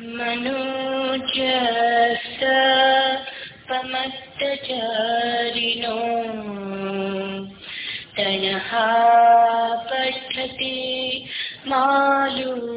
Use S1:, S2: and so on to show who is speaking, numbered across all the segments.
S1: मनोजस पमत्तचारिणो। तनः पठति मालू।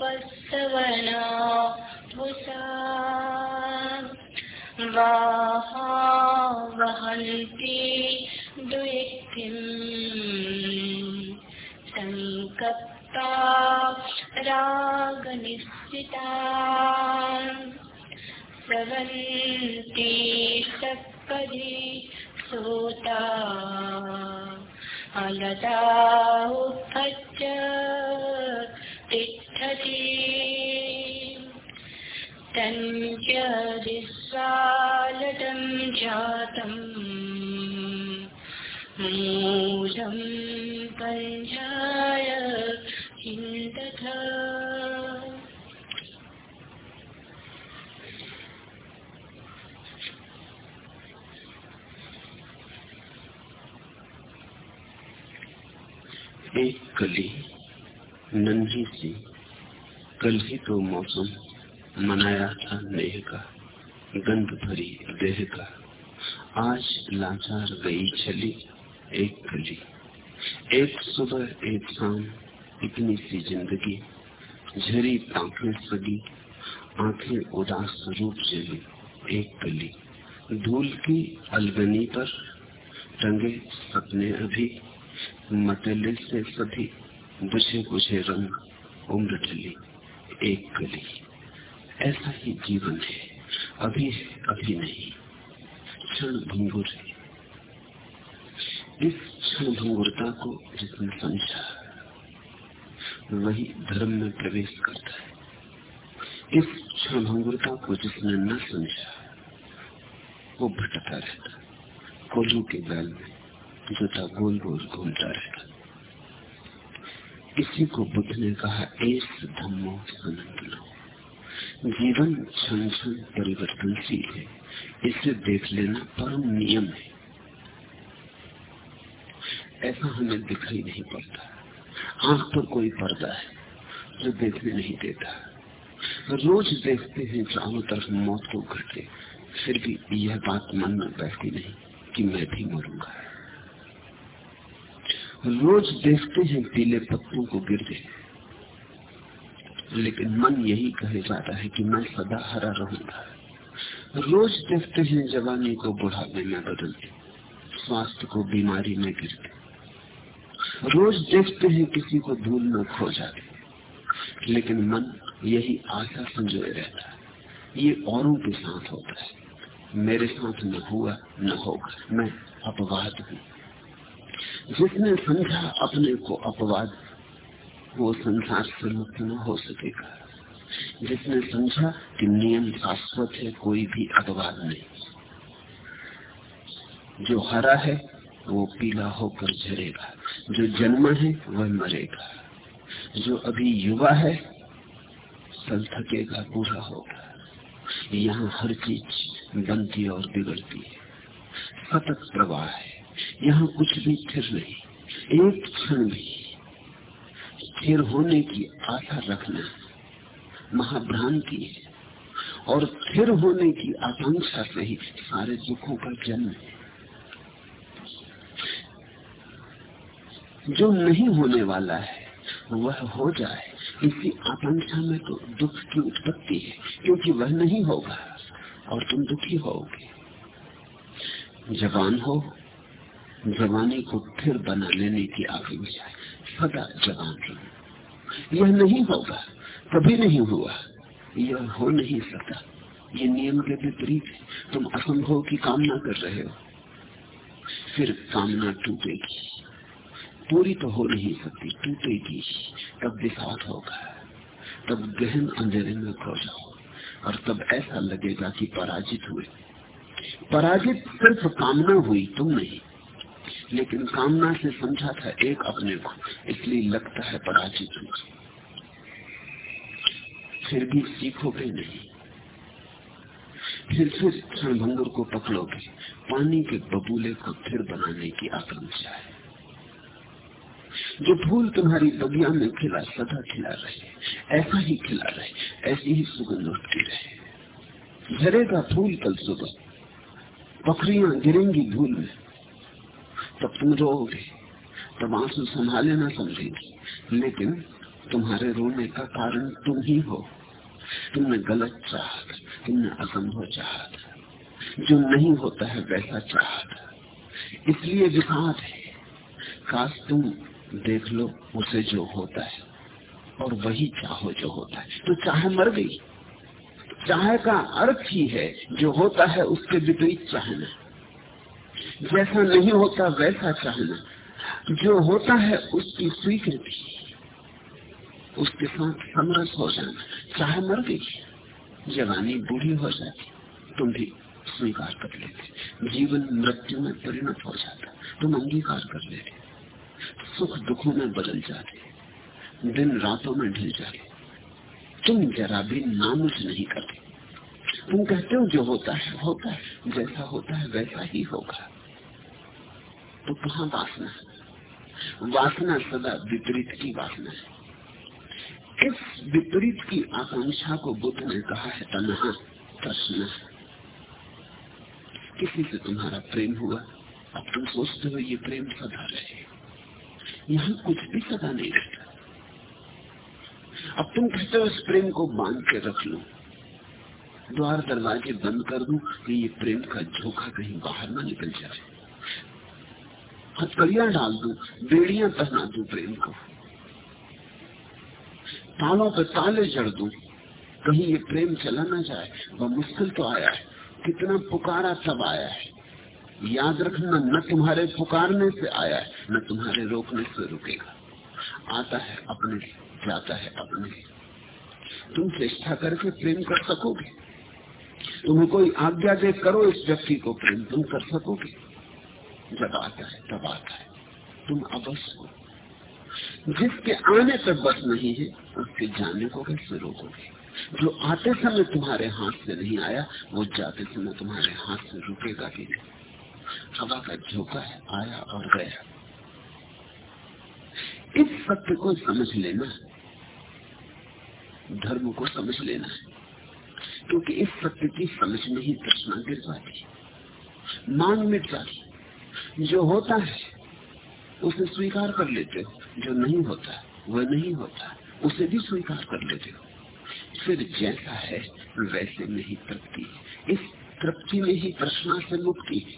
S1: पस्तवना भुसा वाहा वहन्ति दुयिक्तिम् सङ्कप्ता सोता।
S2: अलदा ज़िंदगी। झरी आँखें सगी, आखे उदास रूप से भी एक गली धूल की अलगनी पर टंगे सपने अभी मतले से सभी बुझे बुझे रंग। देखते हैं पीले पत्तों को गिरते लेकिन मन यही कहे जाता है कि मैं सदा हरा रहूँगा। रोज देखते हैं जवानी को बुढ़ापे में बदलते स्वास्थ्य को बीमारी में गिरते रोज देखते हैं किसी को धूल में खो जाते लेकिन मन यही आशा संजोए रहता है। ये औरों के साथ होता है। मेरे साथ न हुआ, न होगा। मैं अपवाद हूँ। जिसने समझा अपने को अपवाद, वो संसार से मुक्त न हो सकेगा। जिसने समझा कि नियम शाश्वत है, कोई भी अपवाद नहीं। जो हरा है, वो पीला होकर झरेगा। जो जन्मा है, वह मरेगा। जो अभी युवा है, कल थकेगा पूरा होगा। यहाँ हर चीज़ बनती और बिगड़ती है। सतत प्रवाह है। यहाँ कुछ भी स्थिर नहीं, एक क्षण भी। स्थिर होने की आशा रखना महाभ्रांति है, और स्थिर होने की आकांक्षा से ही सारे दुखों का जन्म है। जो नहीं होने वाला है, वह हो जाए। इसी आकांक्षा में तो दुख की उत्पत्ति है, क्योंकि वह नहीं होगा, और तुम दुखी होगे जवान हो जवानी को फिर बना लेने की आकांक्षा सदा जवान रहो। यह नहीं होगा, कभी नहीं हुआ। यह हो नहीं सकता। ये नियम के विपरीत है। तुम असंभव की कामना कर रहे हो। फिर कामना टूटेगी। पूरी तो हो नहीं सकती, टूटेगी। तब विषाद होगा। तब गहन अंधेरे में खो जाओ। और तब ऐसा लगेगा कि पराजित हुए। पराजित सिर्फ़ कामना हुई, तुम नहीं। लेकिन कामना से समझा था एक अपने को, इसलिए लगता है पराजित हुआ फिर भी सीखोगे नहीं। फिर फिर क्षण भंगुर को पकड़ोगे। पानी के बबूले को फिर बनाने की आकांक्षा है। जो फूल तुम्हारी बगिया में खिला, सदा खिला रहे। ऐसा ही खिला रहे, ऐसी ही सुगंध उठती रहे। झरेगा फूल कल सुबह। पखरिया गिरेंगी धूल में। तब तुम रोओगे। तब आँसू संभाले ना समझेगी। लेकिन तुम्हारे रोने का कारण तुम ही हो। तुमने गलत चाहा, तुमने असंभव चाहा। जो नहीं होता है वैसा चाहा। इसलिए विषाद है। काश तुम देख लो उसे जो होता है, और वही चाहो जो होता है। तो चाहे मर गई। चाहे का अर्थ ही है, जो होता है उसके विपरीत चाहना। जैसा नहीं होता वैसा चाहना जो होता है उसकी स्वीकृति, उसके साथ समरस हो जाना। चाहे मर गई, जवानी बूढ़ी हो जाती, तुम भी स्वीकार कर लेते। जीवन मृत्यु में परिणत हो जाता, तुम अंगीकार कर लेते। सुख दुखों में बदल जाते, दिन रातों में ढल जाते। तुम जरा भी नामुझ नहीं करते। तुम कहते हो जो होता है होता है। जैसा होता है वैसा ही होगा। तो कहा वासना। वासना सदा विपरीत की वासना है। इस विपरीत की आकांक्षा को बुद्ध ने कहा है, तनहा, तस्ना। किसी से तुम्हारा प्रेम हुआ? अब तुम सोचते हो ये प्रेम सदा रहे। यहाँ कुछ भी सदा नहीं रहता। अब तुम कहते हो इस प्रेम को बाँध के रख लो। द्वार दरवाजे बंद कर दू कि ये प्रेम का झोंका कहीं बाहर ना निकल जाए। हथकड़ियाँ डाल दू, बेड़ियाँ पहना दू प्रेम को। तालों पर ताले जड़ दू, कहीं ये प्रेम चला ना जाए, वह मुश्किल तो आया है। कितना पुकारा तब आया है। याद रखना, न तुम्हारे पुकारने से आया है, न तुम्हारे रोकने से रुकेगा। आता है अपने, जाता है अपने। तुम चेष्टा करके प्रेम कर सकोगे? तुम्हें कोई आज्ञा दे, करो इस व्यक्ति को प्रेम। तुम कर सकोगे? जब आता है तब आता है। तुम अवश्य हो। जिसके आने तक बस नहीं है, उसके जाने को कैसे रोकोगे। जो आते समय तुम्हारे हाथ से नहीं आया, वो जाते समय तुम्हारे हाथ से रुकेगा भी नहीं। हवा का झोंका है, आया और गया। इस सत्य को समझ लेना धर्म को समझ लेना है। क्योंकि इस सत्य की समझ में ही तृष्णा गिर जाती मांग मिट जाती जो होता है, उसे स्वीकार कर लेते हो। जो नहीं होता, वह नहीं होता, उसे भी स्वीकार कर लेते हो। फिर जैसा है, वैसे में ही तृप्ति। इस तृप्ति में ही तृष्णा से मुक्ति।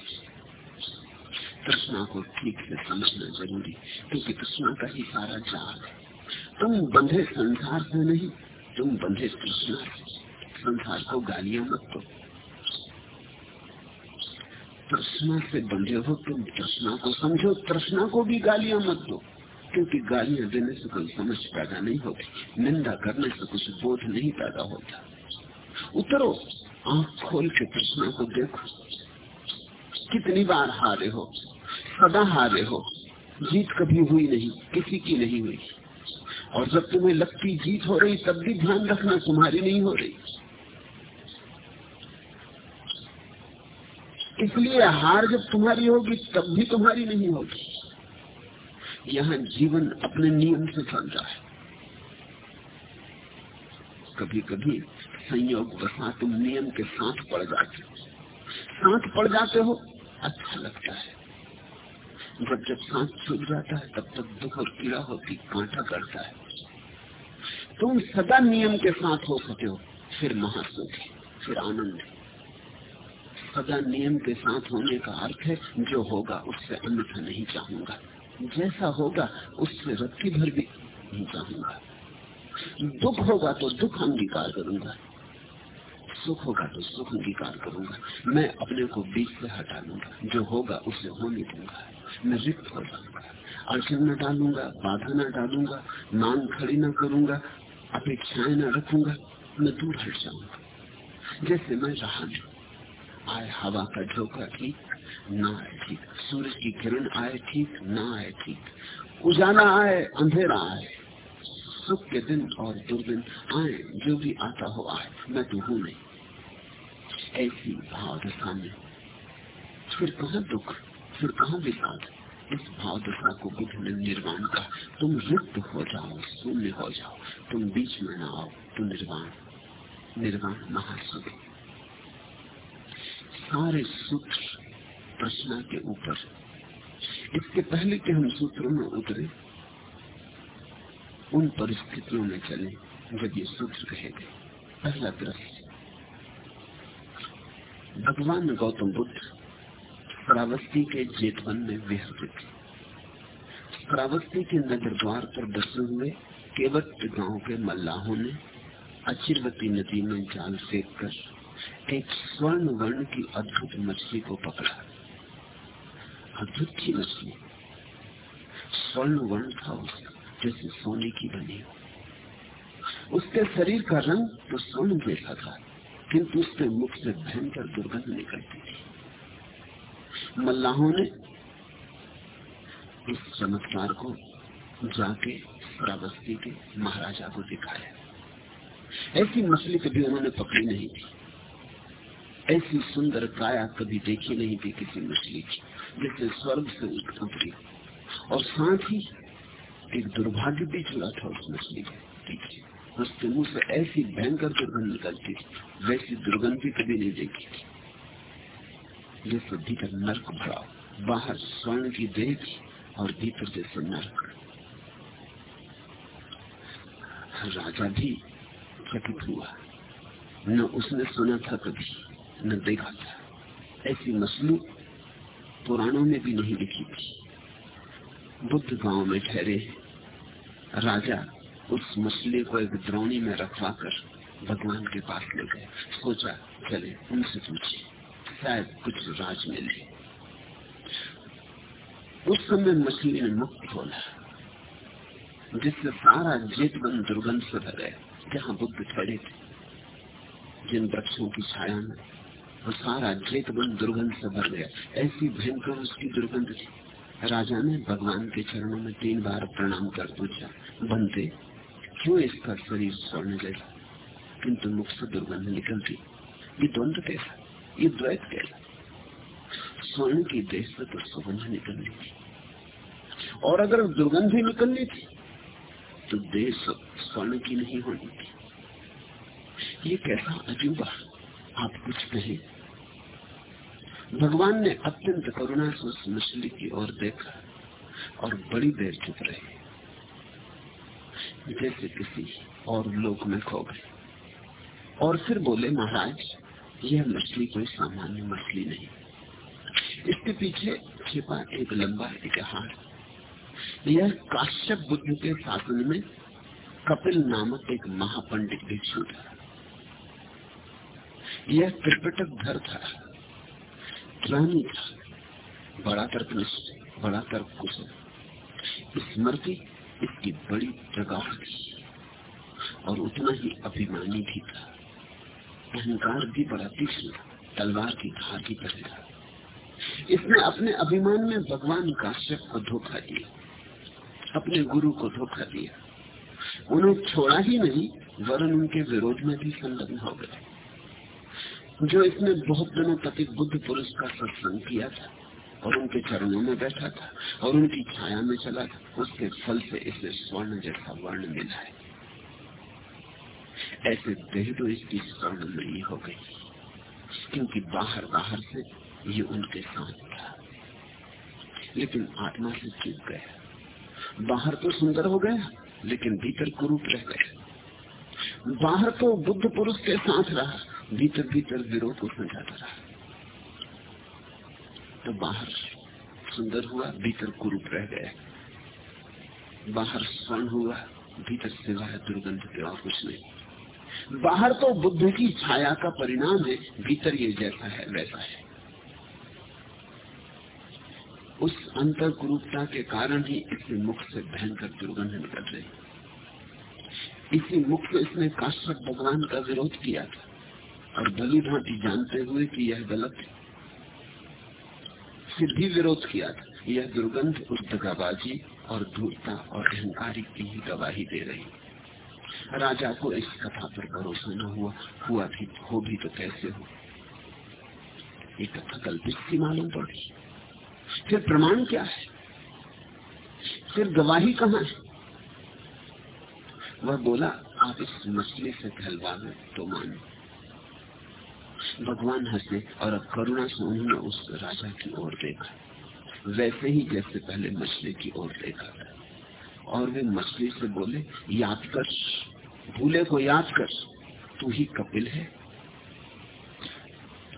S2: तृष्णा को ठीक से समझना ज़रूरी, क्योंकि तृष्णा का ही सारा जाल है। तुम बंधे संसार से नहीं, तुम बंधे तृष्णा से। संसार को गालियाँ मत दो। तृष्णा से बंधे हो तुम, तृष्णा को समझो, तृष्णा को भी गालियाँ मत दो। क्योंकि गालियाँ देने से कोई समझ पैदा नहीं होती, निंदा करने से कुछ बोध नहीं पैदा होता। उतरो, आँख खोल के तृष्णा को देखो। कितनी बार हारे हो, सदा हारे हो, जीत कभी हुई नहीं, किसी की नहीं हुई। और जब तुम्हें लगती जीत हो रही, तब भी ध्यान रखना तुम्हारी नहीं हो रही। इसलिए हार जब तुम्हारी होगी, तब भी तुम्हारी नहीं होगी। यहाँ जीवन अपने नियम से चलता है। कभी कभी संयोग बसा तुम नियम के साथ पड़ जाते हो। साथ पड़ जाते हो अच्छा लगता है। जब जब सांस छूट जाता है, तब तक दुख और पीड़ा होती, कांटा करता है। तुम सदा नियम के साथ हो सके हो, फिर महासुख फिर आनंद सदा नियम के साथ होने का अर्थ है, जो होगा उससे अन्यथा नहीं चाहूँगा। जैसा होगा, उससे रत्ती भर भी नहीं चाहूँगा। दुख होगा तो दुख अंगीकार करूँगा। सुख होगा तो सुख अंगीकार करूँगा। मैं अपने को बीच से हटा लूँगा। जो होगा, उसे होने दूँगा। मैं रिक्त हो जाऊँगा। अड़चन न डालूँगा, बाधा न डालूँगा मांग खड़ी न करूँगा, अपेक्षाएँ न रखूँगा, मैं दूर हट जाऊँगा। जैसे मैं रहा नहीं। आए, हवा का झोंका ठीक, ना आए ठीक। सूरज की किरण आए ठीक, ना आए ठीक। उजाला आए, अंधेरा आए। सुख के दिन और दुर्दिन आए, जो भी आता हो आए। मैं तो हूँ नहीं। ऐसी भाव दशा में फिर कहा दुख? फिर कहा विषाद? इस भाव दशा को बुद्ध ने निर्वाण का तुम रिक्त हो जाओ, शून्य हो जाओ। तुम बीच में ना आओ तुम निर्वाण। निर्वाण महासुख। सारे सूत्र प्रश्न के ऊपर इसके पहले के हम सूत्रों में उतरे, उन परिस्थितियों में चले जब ये सूत्र कहे गए। पहला दृश्य भगवान गौतम बुद्ध श्रावस्ती के जेतवन में विहरते थे। श्रावस्ती के नगर द्वार पर बसे हुए केवट गाँव के मल्लाहों ने अचिरवती नदी में जाल फेंक कर एक स्वर्ण वर्ण की अद्भुत मछली को पकड़ा। अद्भुत की मछली। स्वर्ण वर्ण था उसका, जैसे सोने की बनी हो। उसके शरीर का रंग तो स्वर्ण जैसा था, किंतु उसके मुख से भयंकर दुर्गंध निकलती थी। मल्लाहों ने इस चमत्कार को जाके श्रावस्ती के महाराजा को दिखाया। ऐसी मछली कभी उन्होंने पकड़ी नहीं थी। ऐसी सुंदर काया कभी देखी नहीं थी किसी मछली की जैसे स्वर्ग से उतरी और साथ ही एक दुर्भाग्य भी जुड़ा था उस मछली उसके मुँह से ऐसी भयंकर दुर्गंध निकलती थी, वैसी दुर्गंध भी कभी नहीं देखी थी। जैसे भीतर नर्क भरा, बाहर स्वर्ण की थी और भीतर जैसे नर्क। राजा भी चकित हुआ। न उसने सुना था कभी न देखा था। ऐसी मछली पुराणों में भी नहीं लिखी थी। बुद्ध गाँव में ठहरे राजा उस मछली को एक द्रोणी में रखवा कर भगवान के पास ले गए। सोचा, चले, उनसे पूछे, शायद कुछ राज मिले। उस समय मछली ने मुक्त खोला, जिससे सारा जेतबंद दुर्गंध से भर गया जहाँ बुद्ध खड़े थे, जिन वृक्षों की छाया में वो सारा जेतबंद दुर्गंध से भर गया। ऐसी भयंकर उसकी दुर्गंध थी। राजा ने भगवान के चरणों में तीन बार प्रणाम कर पूछा बनते क्यों इसका शरीर स्वर्ण जैसा किंतु मुख से दुर्गंध निकलती। ये द्वंद कैसा? ये द्वैत कैसा? स्वर्ण की देश से तो सुगंध निकलनी थी और अगर दुर्गंध ही निकलनी थी तो देश स्वर्ण की नहीं होनी थी। ये कैसा अजूबा आप कुछ कहें भगवान ने अत्यंत करुणा से उस मछली की ओर देखा और बड़ी देर चुप रहे। जैसे किसी और लोक में खो गए और फिर बोले, महाराज, यह मछली कोई सामान्य मछली नहीं। इसके पीछे छिपा एक लंबा इतिहास। यह काश्यप बुद्ध के शासन में कपिल नामक एक महापंडित भिक्षु था। यह त्रिपटक घर था। ज्ञानी था। बड़ा तर्कनिष्ठ बड़ा तर्क कुशल स्मृति, इसकी बड़ी प्रगाढ़ थी। और उतना ही अभिमानी भी था। अहंकार भी बड़ा तीक्ष्ण तलवार की धार की तरह था। इसने अपने अभिमान में भगवान काश्यप को धोखा दिया। अपने गुरु को धोखा दिया। उन्हें छोड़ा ही नहीं, वरन उनके विरोध में भी संलग्न हो गए। जो इसने बहुत दिनों तक एक बुद्ध पुरुष का सत्संग किया था और उनके चरणों में बैठा था और उनकी छाया में चला था। उसके फल से इसे स्वर्ण जैसा वर्ण मिला है। ऐसे देह तो इसकी स्वर्ण नहीं हो गई, क्योंकि बाहर बाहर से ये उनके साथ था। लेकिन आत्मा से चूक गया। बाहर तो सुंदर हो गया, लेकिन भीतर कुरूप रह गया। बाहर तो बुद्ध पुरुष के साथ रहा। भीतर भीतर विरोध को समझाता रहा। तो बाहर सुंदर हुआ, भीतर कुरूप रह गया बाहर स्वर्ण हुआ, भीतर सिवाय दुर्गंध के और कुछ नहीं। बाहर तो बुद्ध की छाया का परिणाम है, भीतर ये जैसा है, वैसा है। उस अंतर कुरूपता के कारण ही इसके मुख से भयंकर दुर्गंध निकल रही। इसी मुख से इसने काश्यप भगवान का विरोध किया था। और भली भांति जानते हुए कि यह गलत है। फिर भी विरोध किया था यह दुर्गंध उस दगाबाजी और धूर्ता और अहंकारी की ही गवाही दे रही। राजा को इस कथा पर भरोसा न हुआ। हुआ भी, हो भी तो कैसे हो? ये कथा कल्पित की मालूम पड़ी। फिर प्रमाण क्या है? फिर गवाही कहाँ है? वह बोला, आप इस मछली से कहलवा तो मानो। भगवान हंसे और अब करुणा से उन्होंने उस राजा की ओर देखा। वैसे ही जैसे पहले मछली की ओर देखा था। और वे मछली से बोले, याद कर, भूले को याद कर, तू ही कपिल है।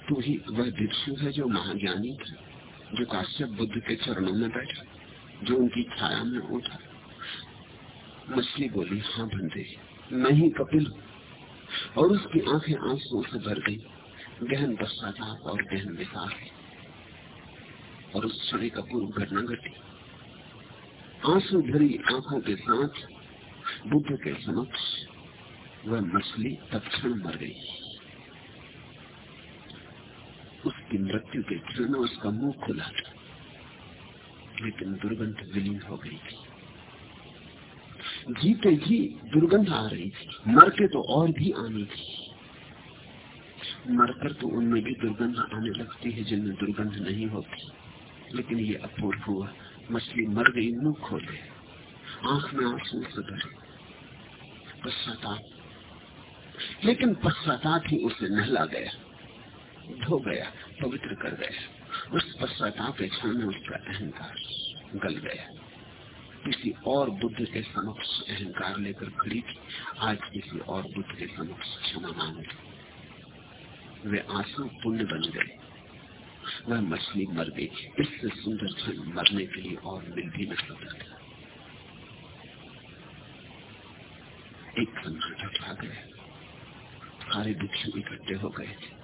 S2: तू ही वह भिक्षु है जो महाज्ञानी था, जो काश्यप बुद्ध के चरणों में बैठा, जो उनकी छाया में उठा। मछली बोली हाँ बंदे, मैं ही कपिल और उसकी आँखें आंसुओं से भर गई। गहन पश्चाताप और गहन विकास और उस क्षण का पूर्व घटना घटी। आँसू भरी आँखों के साथ, बुद्ध के समक्ष, वह मछली तत्क्षण मर गई। उसकी मृत्यु के क्षण उसका मुँह खुला था, लेकिन दुर्गंध विलीन हो गई थी। जीते जी दुर्गंध आ रही थी। मर के तो और भी आनी थी। मरकर तो उनमें भी दुर्गंध आने लगती है जिनमें दुर्गंध नहीं होती। लेकिन ये अपूर्व हुआ। मछली मर गई, मुँह खोले आँख में आँसू से भरे पश्चाताप। लेकिन पश्चाताप ही उसे नहला गया। धो गया, पवित्र कर गया। उस पश्चाताप के क्षण में उसका अहंकार गल गया। किसी और बुद्ध के समक्ष अहंकार लेकर खड़ी थी। आज किसी और बुद्ध के समक्ष क्षमा मांग वे आँसू पुण्य बन गए। वह मछली मर गई। इससे सुंदर क्षण मरने के लिए और मिल भी न सकता था। एक सन्नाटा छा गया। सारे भिक्षु इकट्ठे हो गए थे।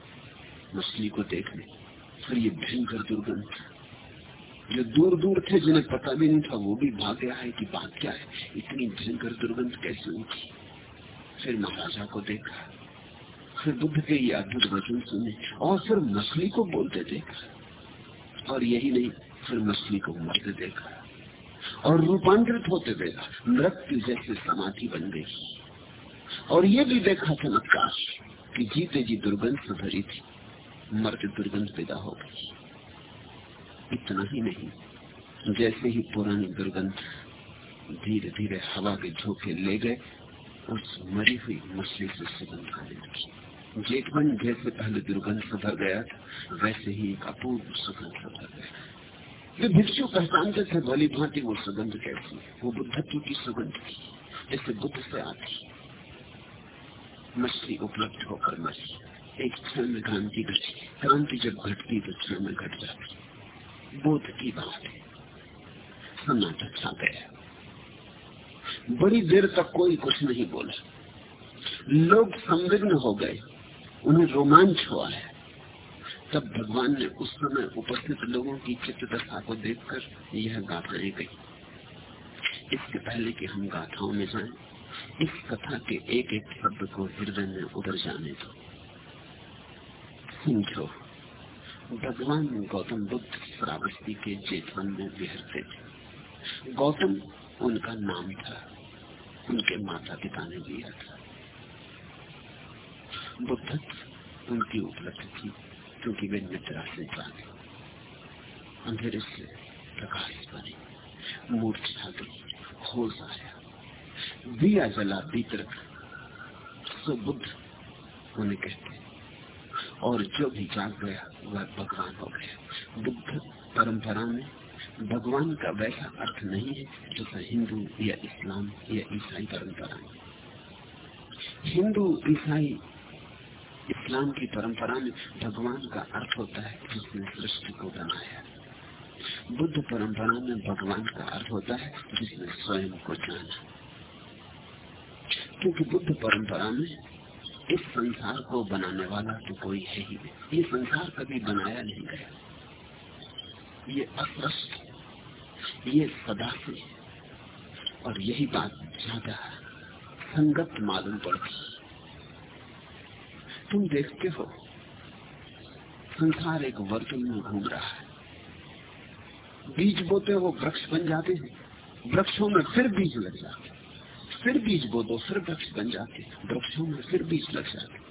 S2: मछली को देखने फिर ये भयंकर दुर्गंध जो दूर दूर थे, जिन्हें पता भी नहीं था, वो भी भाग गया है कि बात क्या है। इतनी भयंकर दुर्गंध कैसे उठी? फिर महाराजा को देखा। फिर बुद्ध के ये अद्भुत वचन सुने। और फिर मछली को बोलते देखा और यही नहीं, फिर मछली को मरते देखा। और रूपांतरित होते देखा। मृत्यु जैसे समाधि बन गई। और ये भी देखा चमत्कार कि जीते जी दुर्गंध से भरी थी। मरते दुर्गंध पैदा हो गई। इतना ही नहीं, जैसे ही पुरानी दुर्गंध धीरे धीरे हवा के झोंके ले गए उस मरी हुई मछली से सुगंध आने लगी जेठवन जैसे पहले दुर्गंध से भर गया था वैसे ही एक अपूर्व सुगंध से भर गया। वे भिक्षु पहचानते थे भली भांति वो सुगंध कैसी वो बुद्धत्व की सुगंध थी, जैसे बुद्ध से आती मछली उपलब्ध होकर मरी। एक क्षण में क्रांति घटी क्रांति जब घटती तो क्षण में घट जाती। बोध की बात है। सन्नाटा छा गया। बड़ी देर तक कोई कुछ नहीं बोला। लोग संविग्न हो गए उन्हें रोमांच हुआ है। तब भगवान ने उस समय उपस्थित लोगों की चित्त दशा को देखकर यह गाथाएँ गई इसके पहले कि हम गाथाओं में जाएँ, इस कथा के एक एक शब्द को हृदय में उतर जाने दो। समझो भगवान गौतम बुद्ध श्रावस्ती के जेठवन में विहरते थे। गौतम उनका नाम था उनके माता पिता ने दिया था। बुद्धत्व उनकी उपलब्धि थी, क्योंकि वे निद्रा से जागे अंधेरे से प्रकाश बने। मूर्छा गई होश आया दिया जला भीतर। सो बुद्ध उन्हें कहते और जो भी जाग गया, वह भगवान हो गया। बुद्ध परंपरा में भगवान का वैसा अर्थ नहीं है जैसा हिंदू या इस्लाम या ईसाई परंपरा हिंदू, ईसाई, इस्लाम की परंपरा में भगवान का अर्थ होता है जिसने सृष्टि को बनाया। बुद्ध परंपरा में भगवान का अर्थ होता है जिसने स्वयं को जाना। क्योंकि बुद्ध परंपरा में इस संसार को बनाने वाला तो कोई है ही नहीं। ये संसार कभी बनाया नहीं गया। ये अस्पष्ट ये सदा से और यही बात ज़्यादा संगत मालूम पड़ती तुम देखते हो, संसार एक वर्तुल में घूम रहा है। बीज बोते हो, वृक्ष बन जाते हैं। वृक्षों में फिर बीज लग जाते फिर बीज बो दो फिर वृक्ष बन जाते वृक्षों में फिर बीज लग जाते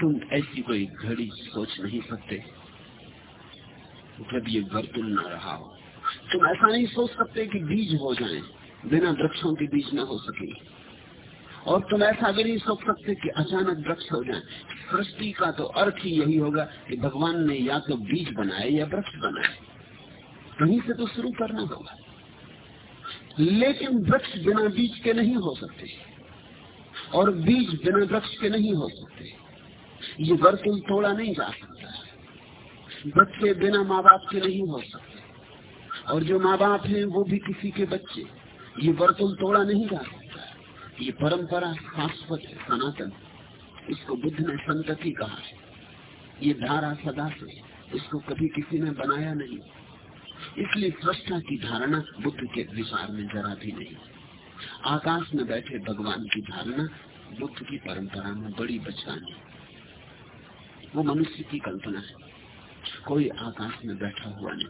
S2: तुम ऐसी कोई घड़ी सोच नहीं सकते। जब ये वर्तुल न रहा हो, तुम ऐसा नहीं सोच सकते कि बीज हो जाए, बिना वृक्षों के बीज न हो सके। और तुम ऐसा भी नहीं सोच सकते कि अचानक वृक्ष हो जाए। सृष्टि का तो अर्थ ही यही होगा कि भगवान ने या तो बीज बनाए या वृक्ष बनाए। कहीं से तो शुरू करना होगा। लेकिन वृक्ष बिना बीज के नहीं हो सकते। और बीज बिना वृक्ष के नहीं हो सकते। ये वर्तुल तोड़ा नहीं जा सकता। बच्चे बिना माँ बाप के नहीं हो सकते। और जो माँ बाप है, वो भी किसी के बच्चे। ये वर्तुल तोड़ा नहीं जा सकता। ये परंपरा शाश्वत है, सनातन इसको बुद्ध ने संतति कहा है। ये धारा सदा से इसको कभी किसी ने बनाया नहीं। इसलिए सृष्टा की धारणा बुद्ध के विचार में जरा भी नहीं। आकाश में बैठे भगवान की धारणा बुद्ध की परंपरा में बड़ी बचकानी। वो मनुष्य की कल्पना है। कोई आकाश में बैठा हुआ नहीं,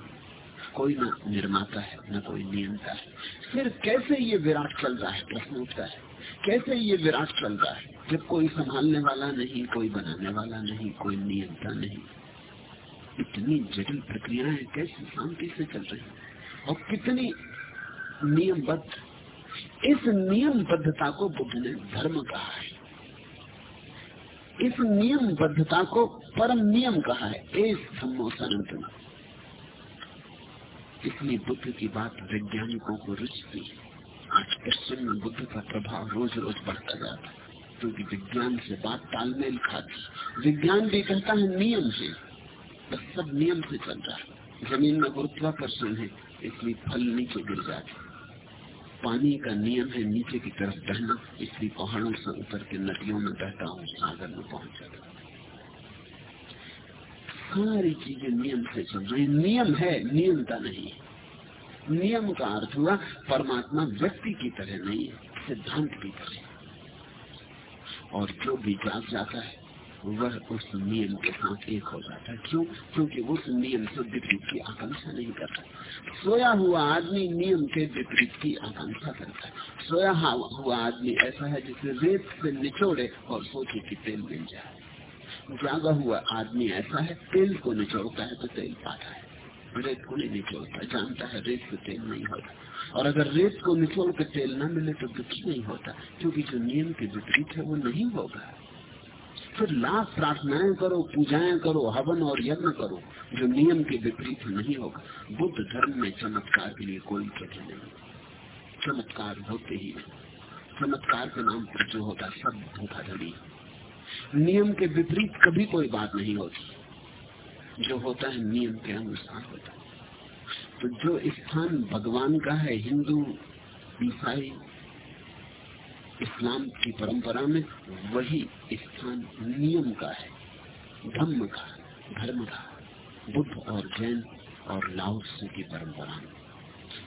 S2: कोई ना निर्माता है, न कोई नियंता है। फिर कैसे ये विराट चल रहा है? प्रश्न उठता है। कैसे ये विराट चल रहा है? जब कोई संभालने वाला नहीं, कोई बनाने वाला नहीं, कोई नियंता नहीं। इतनी जटिल प्रक्रियाएँ कैसे शांति से चल रही और कितनी नियमबद्ध, इस नियमबद्धता को बुद्ध ने धर्म कहा है। इस नियमबद्धता को परम नियम कहा है। एक धम्मो सनातन इसलिए बुद्ध की बात वैज्ञानिकों को रुचती है। आज पश्चिम में बुद्ध का प्रभाव रोज रोज बढ़ता जाता है। क्योंकि विज्ञान से बात तालमेल खाती विज्ञान भी कहता है नियम से। बस सब नियम से चल रहा है। ज़मीन में गुरुत्वाकर्षण है, इसलिए फल नीचे गिर जाते पानी का नियम है नीचे की तरफ़ बहना, इसलिए पहाड़ों से उतर के नदियों में बहता हूँ, सागर में पहुँच जाता सारी चीज़ें नियम से चल रही नियम है, नियमता नहीं है। नियम का अर्थ हुआ, परमात्मा व्यक्ति की तरह नहीं है, सिद्धांत की तरह और जो भी जाग जाता है वह उस नियम के साथ एक हो जाता क्यों? क्योंकि उस नियम से विपरीत की आकांक्षा नहीं करता। सोया हुआ आदमी नियम के विपरीत की आकांक्षा करता है। सोया हुआ आदमी ऐसा है जिसे रेत से निचोड़े और सोचे की तेल मिल जाए। जागा हुआ आदमी ऐसा है, तेल को निचोड़ता है तो तेल पाता है। रेत को नहीं निचोड़ता, जानता है रेत से तेल नहीं होता। और अगर रेत को निचोड़ के तेल न मिले तो दुखी नहीं होता, क्योंकि जो नियम के विपरीत है वो नहीं होगा। फिर लाख प्रार्थनाएँ करो, पूजाएँ करो, हवन और यज्ञ करो, जो नियम के विपरीत नहीं होगा। बुद्ध धर्म में चमत्कार के लिए कोई जगह नहीं। चमत्कार होते ही चमत्कार के नाम पर जो होता सब धोखाधड़ी। नियम के विपरीत कभी कोई बात नहीं होती। जो होता है, नियम के अनुसार होता है। तो जो स्थान भगवान का है, हिंदू, ईसाई इस्लाम की परंपरा में वही स्थान नियम का है, धम्म का, धर्म का, बुद्ध और जैन और लाओस की परंपरा में।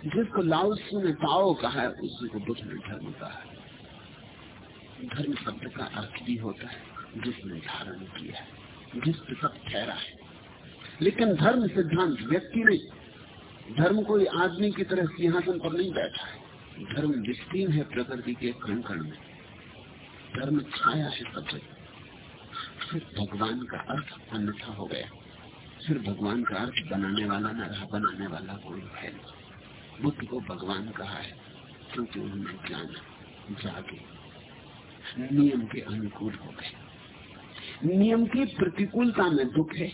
S2: जिसको लाओस ने ताओ कहा है, उसी को बुद्ध ने धर्म कहा है। धर्म शब्द का अर्थ भी होता है, जिसने धारण किया है, जिस पे सब ठहरा है। लेकिन धर्म सिद्धांत, व्यक्ति नहीं। धर्म कोई आदमी की तरह सिंहासन पर नहीं बैठा है। धर्म विस्तीर्ण है प्रकृति के कण कण में। धर्म छाया है सब जगह। फिर भगवान का अर्थ अन्यथा हो गया। फिर भगवान का अर्थ बनाने वाला न रहा, बनाने वाला कोई है बुद्ध को भगवान कहा है, क्योंकि उन्होंने ज्ञान जागे। नियम के अनुकूल हो गए। नियम की प्रतिकूलता में दुख है,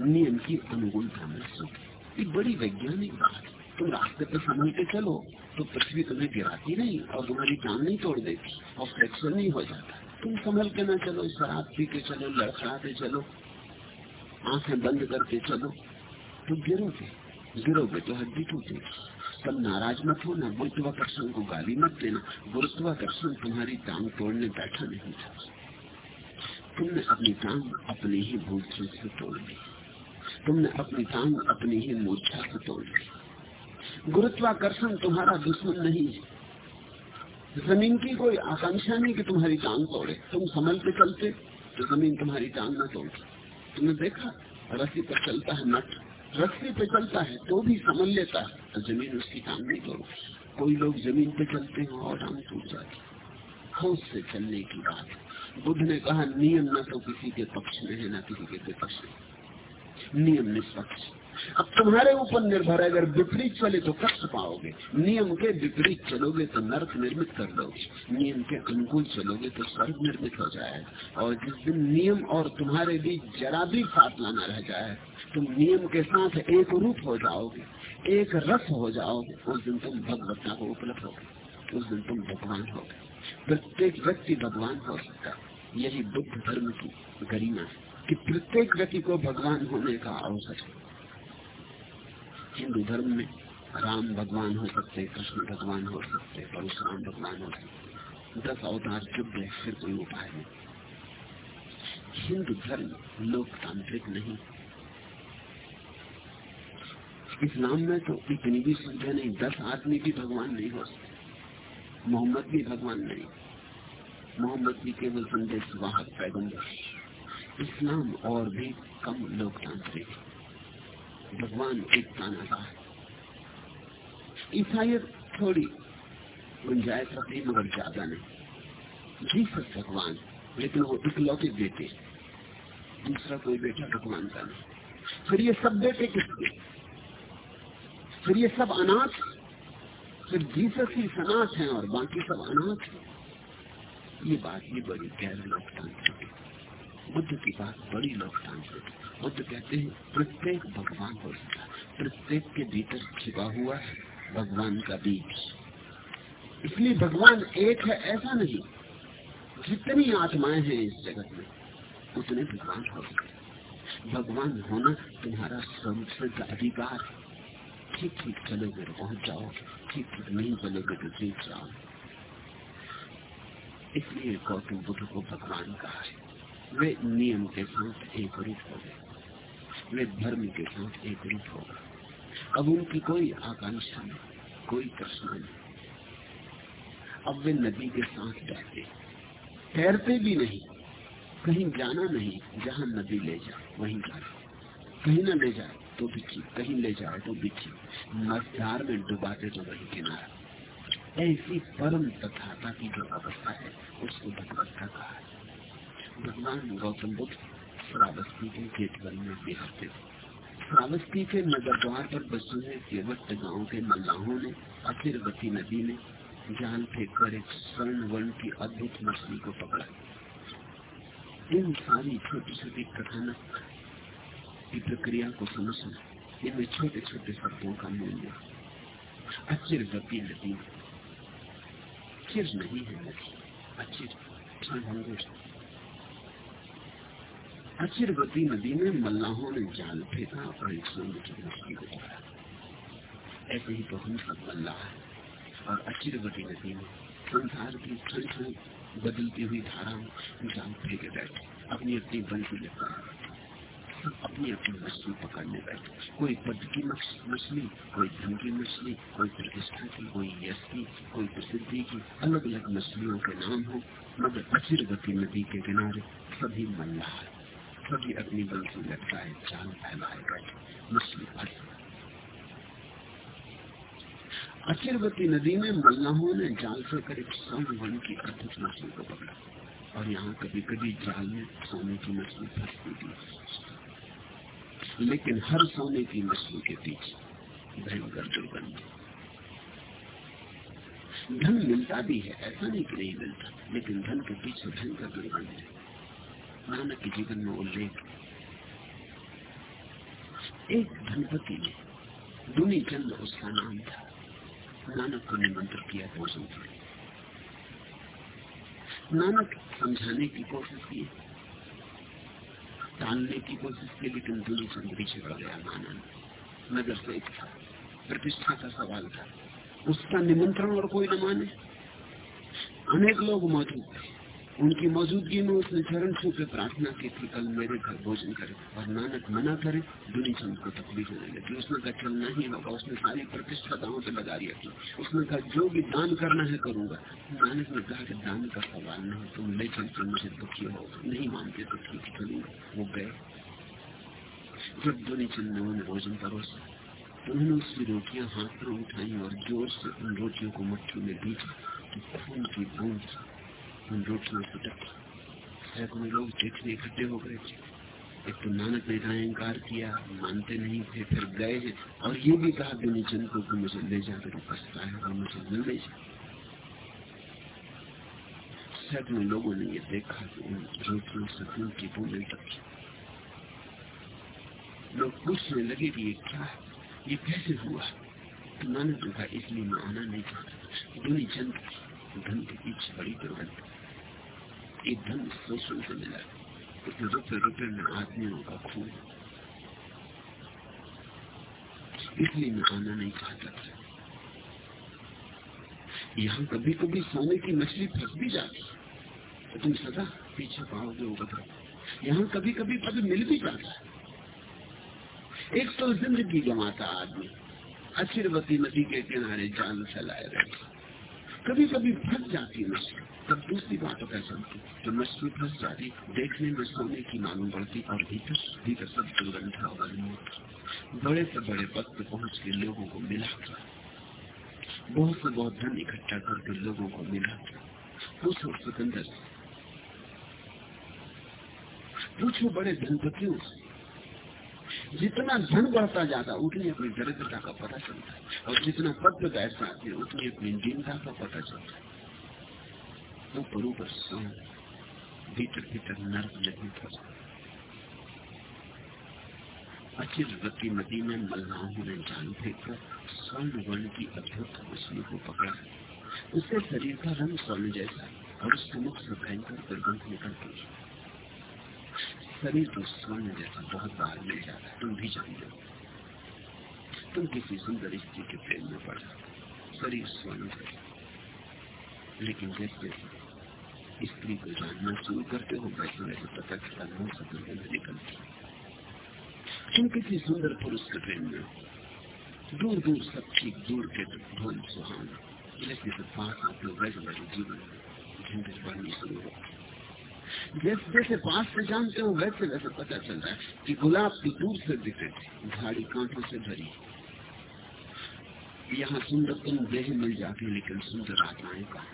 S2: नियम की अनुकूलता में सुख। है बड़ी वैज्ञानिक बात है। तुम रास्ते पर के चलो तो पृथ्वी तुम्हें गिराती नहीं और तुम्हारी जान नहीं तोड़ देती और फ्रैक्चर नहीं हो जाता। तुम संभल के ना चलो शराब पी के चलो, लड़खड़ाते चलो, आँखें बंद करके चलो। तुम गिरोगे गिरोगे तो हड्डी टूटेगी। तब नाराज़ मत होना, गुरुत्वाकर्षण को गाली मत देना। गुरुत्वाकर्षण तुम्हारी टांग तोड़ने बैठा नहीं था। तुमने अपनी टांग अपनी ही भूल से तोड़ दी तुमने अपनी टांग अपनी ही मूर्छा से तोड़ दी गुरुत्वाकर्षण तुम्हारा दुश्मन नहीं है। ज़मीन की कोई आकांक्षा नहीं कि तुम्हारी टांग तोड़े। तुम संभल के चलते तो ज़मीन तुम्हारी टांग न तोड़। तुमने देखा? रस्सी पर चलता है नट। रस्सी पे चलता है तो भी संभल लेता है तो ज़मीन उसकी टांग नहीं तोड़। कोई लोग ज़मीन पे चलते हैं और टांग टूट जाती होश से चलने की बात बुद्ध ने कहा, नियम न तो किसी के पक्ष में है, न किसी के विपक्ष में। नियम निष्पक्ष। अब तुम्हारे ऊपर निर्भर है, अगर विपरीत चले तो कष्ट पाओगे। नियम के विपरीत चलोगे तो नर्क निर्मित कर दोगे। नियम के अनुकूल चलोगे तो स्वर्ग निर्मित हो जाएगा। और जिस दिन नियम और तुम्हारे बीच जरा भी फासला न रह जाए, तुम नियम के साथ एक रूप हो जाओगे, एक रस हो जाओगे। उस दिन तुम भगवत्ता को उपलब्ध होगे, उस दिन तुम भगवान होगे। प्रत्येक व्यक्ति भगवान हो सकता है। यही बुद्ध धर्म की गरिमा है कि प्रत्येक व्यक्ति को भगवान होने का अवसर है। हिंदू धर्म में राम भगवान हो सकते, कृष्ण भगवान हो सकते, परशुराम भगवान हो सकते। दस अवतार चुप गए फिर कोई उपाय नहीं। हिंदू धर्म लोकतांत्रिक नहीं। इस्लाम में तो इतनी भी सुविधा नहीं, दस आदमी भी भगवान नहीं हो सकते। मोहम्मद भी भगवान नहीं। मोहम्मद भी केवल संदेश वाहक पैगंबर। इस्लाम और भी कम लोकतांत्रिक। है भगवान एक ताना है ईसाइत थोड़ी गुंजाइश रखती मगर ज़्यादा नहीं। जीसस भगवान, लेकिन वो इकलौते बेटे। दूसरा कोई बेटा भगवान का नहीं। फिर ये सब बेटे किसके? फिर ये सब अनाथ? फिर जीसस ही सनाथ है और बाकी सब अनाथ है? ये बात ये बड़ी गैर लोकतांत्रिक बुद्ध की बात बड़ी लोकतांत्रिक बुद्ध कहते हैं, प्रत्येक भगवान हो सकता प्रत्येक के भीतर छिपा हुआ है भगवान का बीज। इसलिए भगवान एक है, ऐसा नहीं। जितनी आत्माएँ हैं इस जगत में, उतने भगवान हो सकते भगवान होना तुम्हारा स्वरूप से अधिकार ठीक ठीक चलोगे तो पहुँच जाओगे। ठीक ठीक नहीं चलोगे तो जीत जाओ इसलिए गौतम बुद्ध को भगवान कहा है। वे नियम के साथ एक रूप हो गए। वे धर्म के साथ एक रूप होगा अब उनकी कोई आकांक्षा नहीं, कोई प्रश्न नहीं। अब वे नदी के साथ बहते तैरते भी नहीं, कहीं जाना नहीं, जहाँ नदी ले जाए वहीं जाए कहीं न ले जाए तो भी कहीं ले जाए तो भी ठीक में डुबाते तो वही किनारा। ऐसी परम तथाता की जो अवस्था है, उसको भगवत्ता कहा है। भगवान गौतम बुद्ध श्रावस्ती के गेटवन में बिहारते थे श्रावस्ती के नगर द्वार पर बसे हुए केवट गाँव के मल्लाहों ने अखिरवती नदी में जाल फेंक कर एक स्वर्ण वर्ण की अद्भुत मछली को पकड़ा। इन सारी छोटी छोटी कथानक की प्रक्रिया को समझना इनमें छोटे छोटे शब्दों का मूल्य अचिर गति नदी। चिर नहीं है नदी। अचिर अचिरवती नदी में मल्लाहों ने जाल फेंका और एक पकड़ा ऐसे ही तो हम सब मल्लाह है। और अचिरवती नदी में संसार की क्षण क्षण बदलती हुई धारा में जाल फेंके बैठे, अपनी अपनी बंसी लेकर अपनी अपनी मछली पकड़ने बैठे। कोई पद की मछली, कोई धन की मछली, कोई प्रतिष्ठा की, कोई यश की, कोई प्रसिद्धि की। अलग अलग मछलियों के नाम हो, मगर अचिरवती नदी के किनारे सभी मल्लाह सभी अपनी बंसी लटकाए जाल फैलाए बैठे मछली फंस अचिरवती नदी में मल्लाहों ने, जाल से कर एक स्वर्ण वन की अद्भुत मछली को पकड़ा। और यहाँ कभी कभी जाल में सोने की मछली फंसती थी। लेकिन हर सोने की मछली के पीछे भयंकर दुर्गंध। धन मिलता भी है, ऐसा नहीं कि नहीं मिलता, लेकिन धन के पीछे भयंकर दुर्गंध है। नानक के जीवन में उल्लेख एक धनपति ने दुनी चंद उसका नाम था नानक को निमंत्रण किया भोजन के नानक समझाने की कोशिश की टालने की कोशिश की लेकिन दुनी चंद पीछे पड़ गया नानक नज़र से एक था प्रतिष्ठा का सवाल था उसका निमंत्रण और कोई न माने अनेक लोग मौजूद थे उनकी मौजूदगी में उसने चरण छू के प्रार्थना की थी कल मेरे घर भोजन करे और नानक मना करे दुनी चंद को तकलीफ़ होने लगी। उसने कहा चलना ही होगा। उसने सारी प्रतिष्ठा दांव पे लगा रही थी उसने कहा, जो भी दान करना है करूँगा। नानक ने कहा कि दान का सवाल नहीं तुम ले चलते मुझे दुखी हो, नहीं मानते तो ठीक चलूँगा वो गए। जब दुनी चंद ने उन्हें भोजन परोसा तो उन्होंने उसकी रोटियाँ हाथ में उठाई और ज़ोर से उन रोटियों को मुट्ठी में बीचा तो खून की बूंद उन रोटियों से सैकड़ों लोग देखने इकट्ठे हो गए थे। एक तो नानक ने इतना इंकार किया, मानते नहीं थे, फिर गए हैं। और ये भी कहा दुनी चंद को कि मुझे ले जाकर पछता है और मुझे मिल ले जा। सैकड़ों लोगों ने ये देखा कि उन रोटियों की बूंदें टपकी लोग पूछने लगे कि ये क्या है? ये कैसे हुआ? तो नानक ने कहा, इसलिए मैं आना नहीं चाहता। धन के पीछे बड़ी दुर्गंध एक धन से मिला उसमें रुपये रुपये में आदमियों का खून इसलिए मैं आना नहीं चाहता था यहाँ कभी कभी सोने की मछली फंस भी जाती तो तुम सदा पीछे पाओगे वो बता यहाँ कभी कभी पद मिल भी जाता एक तो ज़िंदगी गंवाता आदमी अचिरवती नदी के किनारे जाल फैलाए रहता कभी कभी फंस जाती मछली तब दूसरी बात सकती तो मछली फंस जाती देखने में सोने की मालूम पड़ती और भीतर भीतर सब दुर्गंधा और बड़े से बड़े पद पे पहुँच के लोगों को मिला बहुत से बहुत धन इकट्ठा करके लोगों को मिला पूछो सिकंदर पूछो बड़े धनपतियों से। जितना धन बढ़ता जाता, उतनी अपनी दरिद्रता का पता चलता है। और जितना पद पे बैठ जाते उतनी अपनी दीनता का पता चलता है। ऊपर ऊपर सोन भीतर भीतर नर्क लगी था अचिरवती नदी में मल्लाहों ने जान फेंककर स्वर्ण वर्ण की अद्भुत मछली को पकड़ा। उसके शरीर का रंग स्वर्ण जैसा और उसके मुख से भयंकर दुर्गंध निकलती है। शरीर तो स्वर्ण जैसा बहुत बाहर मिल जाता है तुम भी जानते हो तुम किसी सुंदर स्त्री के प्रेम में पड़ जाते शरीर स्वर्ण लेकिन जैसे स्त्री को जानना शुरू करते हो, वैसे वैसे पता चला मुँह से दुर्गंध निकलती तुम किसी सुंदर पुरुष के प्रेम में दूर दूर सब ठीक, दूर के ढोल सुहाना, जैसे पास आप लोग वैसे वैसे जीवन झंझट बढ़नी शुरू होती जैसे जैसे पास से जानते हो वैसे वैसे पता चल रहा है कि गुलाब की दूर से दिखे, झाड़ी कांटों से भरी। यहाँ सुंदर तुम देह मिल जाती, लेकिन सुंदर आत्माएँ का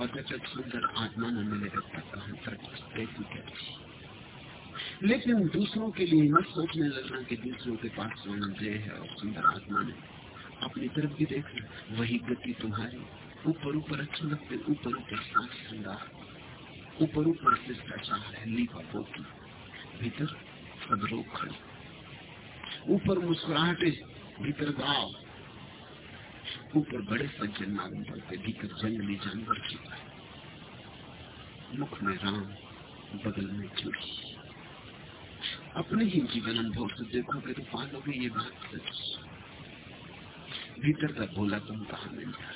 S2: और जब तक सुंदर आत्मा न मिले तब तक कहा लेकिन दूसरों के लिए मत सोचने लगना कि दूसरों के पास सोना देह है और सुंदर आत्मा ने अपनी तरफ़ भी देख, वही गति तुम्हारी, ऊपर ऊपर अच्छे लगते, ऊपर ऊपर सांस श्रृंगार ऊपर ऊपर शिष्टाचार है लीपा पोती भीतर सब रोग खड़े। ऊपर मुस्कुराहटे, भीतर गाँव ऊपर बड़े सज्जन मालूम पड़ते, भीतर जंगली जानवर छिपा मुख में राम, बगल में चूड़ी अपने ही जीवन अनुभव से देखोगे तो पालोगे ये बात सच भीतर का बोला तुम कहा मिलता?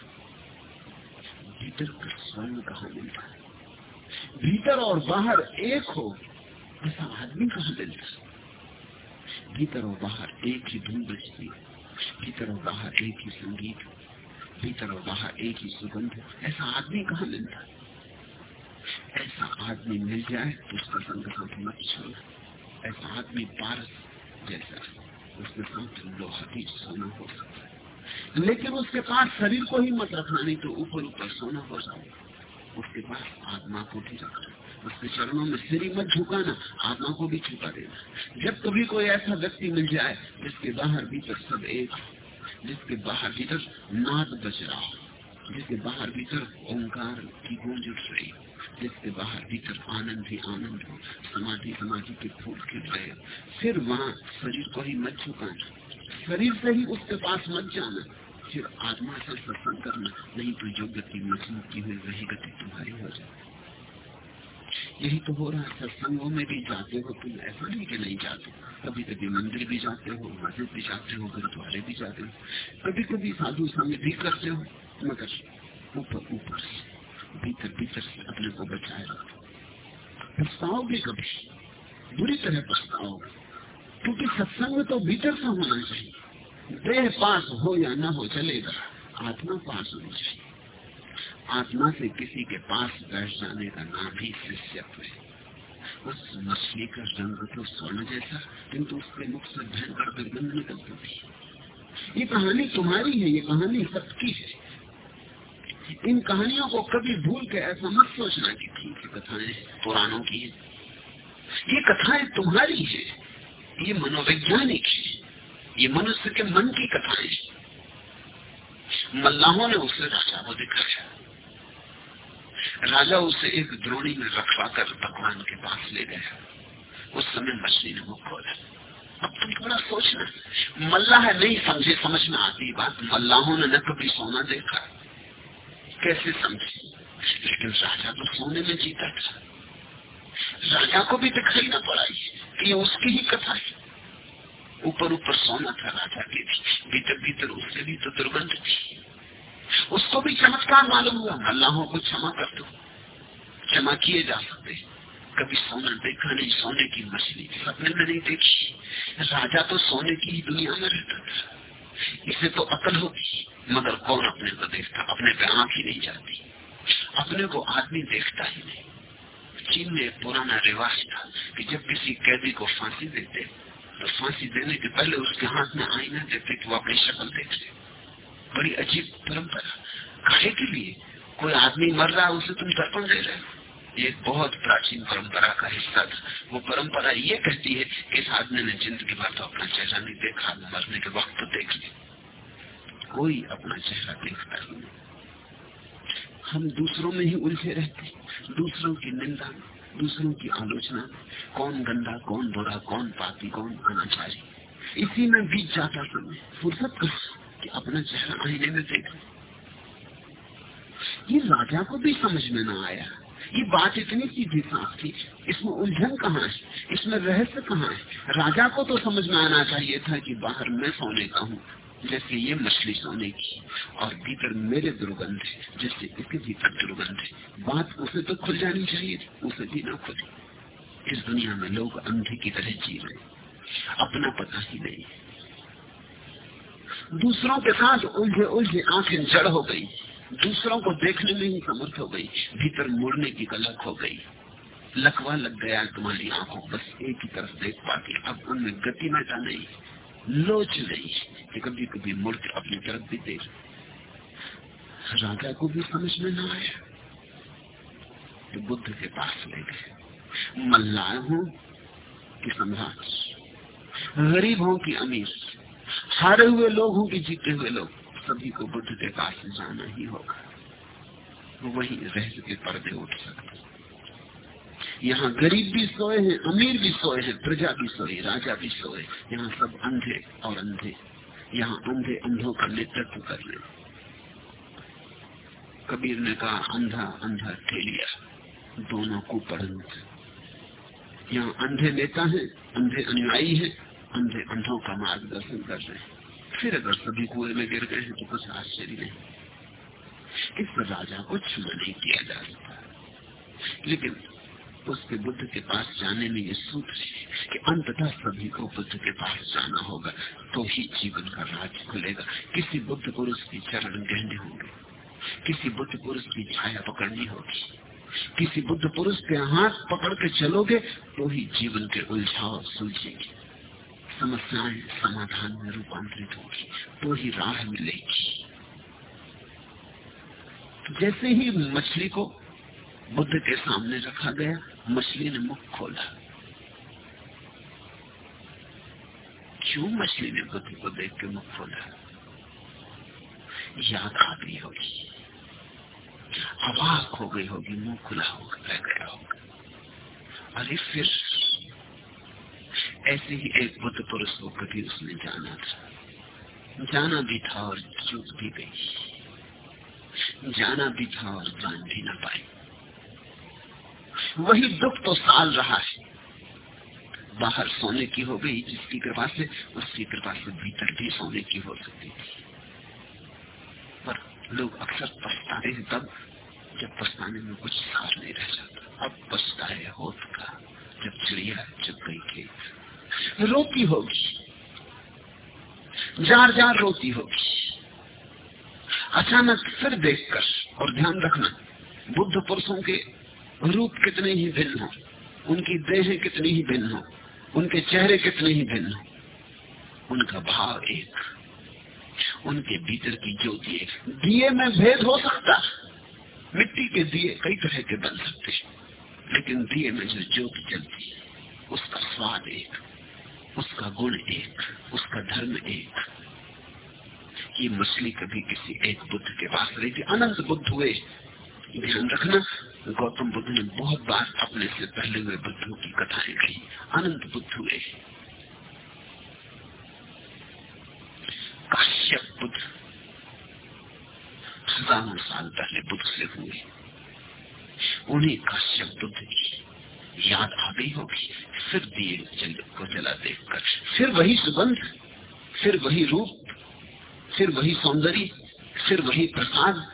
S2: भीतर का स्वर्ण कहा मिलता? भीतर और बाहर एक हो, ऐसा आदमी कहा मिलता है? भीतर और बाहर एक ही धुन बजती भीतर और बाहर एक ही संगीत भीतर और बाहर एक ही सुगंध ऐसा आदमी कहाँ मिलता है? ऐसा आदमी मिल जाए तो उसका संग साथ मत छोड़ना ऐसा आदमी पारस जैसा उसके साथ लोहा भी सोना हो सकता है। लेकिन उसके पास शरीर को ही मत रखना, नहीं तो ऊपर ऊपर सोना हो जाएगा। उसके पास आत्मा को भी रखना उसके चरणों में सिर मत झुकाना, आत्मा को भी झुका देना। जब कभी कोई ऐसा व्यक्ति मिल जाए, जिसके बाहर भीतर सब एक जिसके बाहर भीतर नाद बज रहा हो, जिसके बाहर भीतर ओंकार की गूंज उठ रही जिसके बाहर भीतर आनंद ही आनंद हो, समाधि समाधि के फूल खिल रहे फिर वहाँ शरीर को ही मत झुकाना, शरीर से ही उसके पास मत जाना। फिर आत्मा से सत्संग करना नहीं तो जो गति मज़बूत की हुई, वही गति तुम्हारी हो जाए। यही तो हो रहा है, सत्संगों में भी जाते हो तुम, ऐसा नहीं कि नहीं जाते। कभी कभी मंदिर भी जाते हो, मस्जिद भी जाते हो, गुरुद्वारे भी जाते हो। कभी कभी साधु संग भी करते हो, मगर ऊपर ऊपर भीतर भीतर से अपने को बचाए रखो। पछताओगे कभी? बुरी तरह पछताओगे। क्योंकि सत्संग तो भीतर से होना चाहिए। देह पास हो या ना हो चलेगा, आत्मा पास होनी चाहिए। आत्मा से किसी के पास बैठ जाने का नाम ही शिष्यत्व है। उस मछली का रंग तो स्वर्ण जैसा, किंतु उसके मुख से भयंकर दुर्गंध निकलती थी। ये कहानी तुम्हारी है, ये कहानी सबकी है। इन कहानियों को कभी भूल के ऐसा मत सोचना कि ठीक है, कथाएँ पुरानों की है। ये कथाएँ तुम्हारी है, ये मनोवैज्ञानिक है। ये मनुष्य के मन की कथाएँ मल्लाहों ने उसे राजा को दिखाया। राजा उसे एक द्रोणी में रखवा कर भगवान के पास ले गया। उस समय मछली ने मुख खोला। अब तुम थोड़ा सोचना। मल्लाह नहीं समझे, समझ में आती बात। मल्लाहों ने न कभी सोना देखा। कैसे समझे? लेकिन राजा तो सोने में जीता था। राजा को भी दिखाई न पड़ाई कि उसकी ही कथा है। ऊपर ऊपर सोना था, राजा के भी, भीतर भीतर उससे भी तो दुर्गंध थी। उसको भी चमत्कार मालूम हुआ, अल्लाहों को क्षमा कर दो। क्षमा किए जा सकते कभी सोना देखा नहीं, सोने की मछली सपने में नहीं देखी। राजा तो सोने की ही दुनिया में रहता था। इसे तो अकल होगी, मगर कौन अपने को देखता? अपने पे आँख ही नहीं जाती। अपने को आदमी देखता ही नहीं। चीन में पुराना रिवाज था कि जब किसी कैदी को फांसी देते तो फांसी देने के पहले उसके हाथ में आईना देते कि वो अपनी शक्ल देख ले। बड़ी अजीब परंपरा। काहे के लिए? कोई आदमी मर रहा है, उसे तुम दर्पण दे रहे हो। ये बहुत प्राचीन परंपरा का हिस्सा था। वो परंपरा ये कहती है कि इस आदमी ने ज़िंदगी भर तो अपना चेहरा नहीं देखा मरने के वक्त तो देख लिया। कोई अपना चेहरा देखता ही नहीं। हम दूसरों में ही उलझे रहते दूसरों की निंदा दूसरों की आलोचना, कौन गंदा, कौन बुरा, कौन पापी, कौन अनाचारी। इसी में बीत जाता समय फुर्सत कहा कि अपना चेहरा आईने में देख। ये राजा को भी समझ में ना आया। ये बात इतनी सीधी साफ़ थी। इसमें उलझन कहाँ है? इसमें रहस्य कहाँ है? राजा को तो समझ में आना चाहिए था कि बाहर मैं सोने का हूँ। जैसे ये मछली सोने की और भीतर मेरे दुर्गंध है जैसे इसके भीतर दुर्गंध है। बात उसे तो खुल जानी चाहिए, उसे भी ना खुली। इस दुनिया में लोग अंधे की तरह जी रहे अपना पता ही नहीं। दूसरों के साथ उलझे उलझे आँखें जड़ हो गई, दूसरों को देखने में ही समर्थ हो गई, भीतर मुड़ने की कला हो गई। लकवा लग गया तुम्हारी आँखों, बस एक ही तरफ़ देख पाती, अब उनमें गति मेटा नहीं लोच नहीं कि कभी कभी मुड़ अपनी तरफ़ भी देख राजा को भी समझ में ना आया तो बुद्ध के पास ले गए मल्लाय हूँ कि सम्राट। गरीब हो कि अमीर। हारे हुए लोग हों कि जीते हुए लोग। सभी को बुद्ध के पास जाना ही होगा। वही रहस्य के पर्दे उठ सकते यहाँ गरीब भी सोए हैं, अमीर भी सोए हैं, प्रजा भी सोए राजा भी सोए यहाँ सब अंधे और अंधे, यहाँ अंधे अंधों का नेतृत्व कर ले कबीर ने कहा, अंधा अंधा ठेलिया, दोनों को पढ़ंत यहाँ अंधे नेता हैं, अंधे अनुयायी हैं, अंधे अंधों का मार्गदर्शन कर रहे फिर अगर सभी कुएँ में गिर गए हैं तो कुछ आश्चर्य नहीं। इस राजा को क्षमा नहीं किया जा सकता। लेकिन उसके बुद्ध के पास जाने में ये सूत्र है कि अंततः सभी को बुद्ध के पास जाना होगा तो ही जीवन का राज खुलेगा। किसी बुद्ध पुरुष की चरण गहने होंगे, किसी बुद्ध पुरुष की छाया पकड़नी होगी, किसी बुद्ध पुरुष के हाथ पकड़ के चलोगे तो ही जीवन के उलझाव सुलझेगी। समस्याएँ समाधान में रूपांतरित होगी तो ही राह मिलेगी। जैसे ही मछली को बुद्ध के सामने रखा गया मछली ने मुख खोला क्यों मछली ने बुद्ध को देख के मुख खोला? याद आ गई होगी। अवाक हो गई होगी, मुँह खुला होगा रह गया होगा। अरे फिर ऐसे ही एक बुद्ध पुरुष को कभी उसने जाना था। जाना भी था और चूक भी गई। जाना भी था और जान भी ना पाई। वही दुख तो साल रहा है। बाहर सोने की हो गई, जिसकी कृपा से, उसकी कृपा से भीतर भी सोने की हो सकती पर लोग अक्सर पछताते हैं तब, जब पछताने में कुछ सार नहीं रह जाता। अब पछता है होत का, जब चिड़िया चुप गई खेत। रोती होगी। जार जार रोती होगी। अचानक फिर देखकर, और ध्यान रखना, बुद्ध पुरुषों के रूप कितने ही भिन्न हो, उनकी देह कितनी ही भिन्न हो, उनके चेहरे कितने ही भिन्न हो, उनका भाव एक, उनके भीतर की ज्योति एक। दिए में भेद हो सकता, मिट्टी के दिए कई तरह के बन सकते लेकिन दिए में जो ज्योति चलती उसका स्वाद एक, उसका गुण एक, उसका धर्म एक। ये मछली कभी किसी एक बुद्ध के पास रही थी, अनंत बुद्ध हुए। ध्यान रखना गौतम बुद्ध ने बहुत बार अपने से पहले हुए बुद्धों की कथाएँ की। अनंत बुद्ध हुए। काश्यप बुद्ध हज़ारों साल पहले बुद्ध से हुए। उन्हें काश्यप बुद्ध की याद आ गई होगी। फिर दिए को जला देखकर। फिर वही सुगंध, फिर वही रूप, फिर वही सौंदर्य, फिर वही प्रसाद,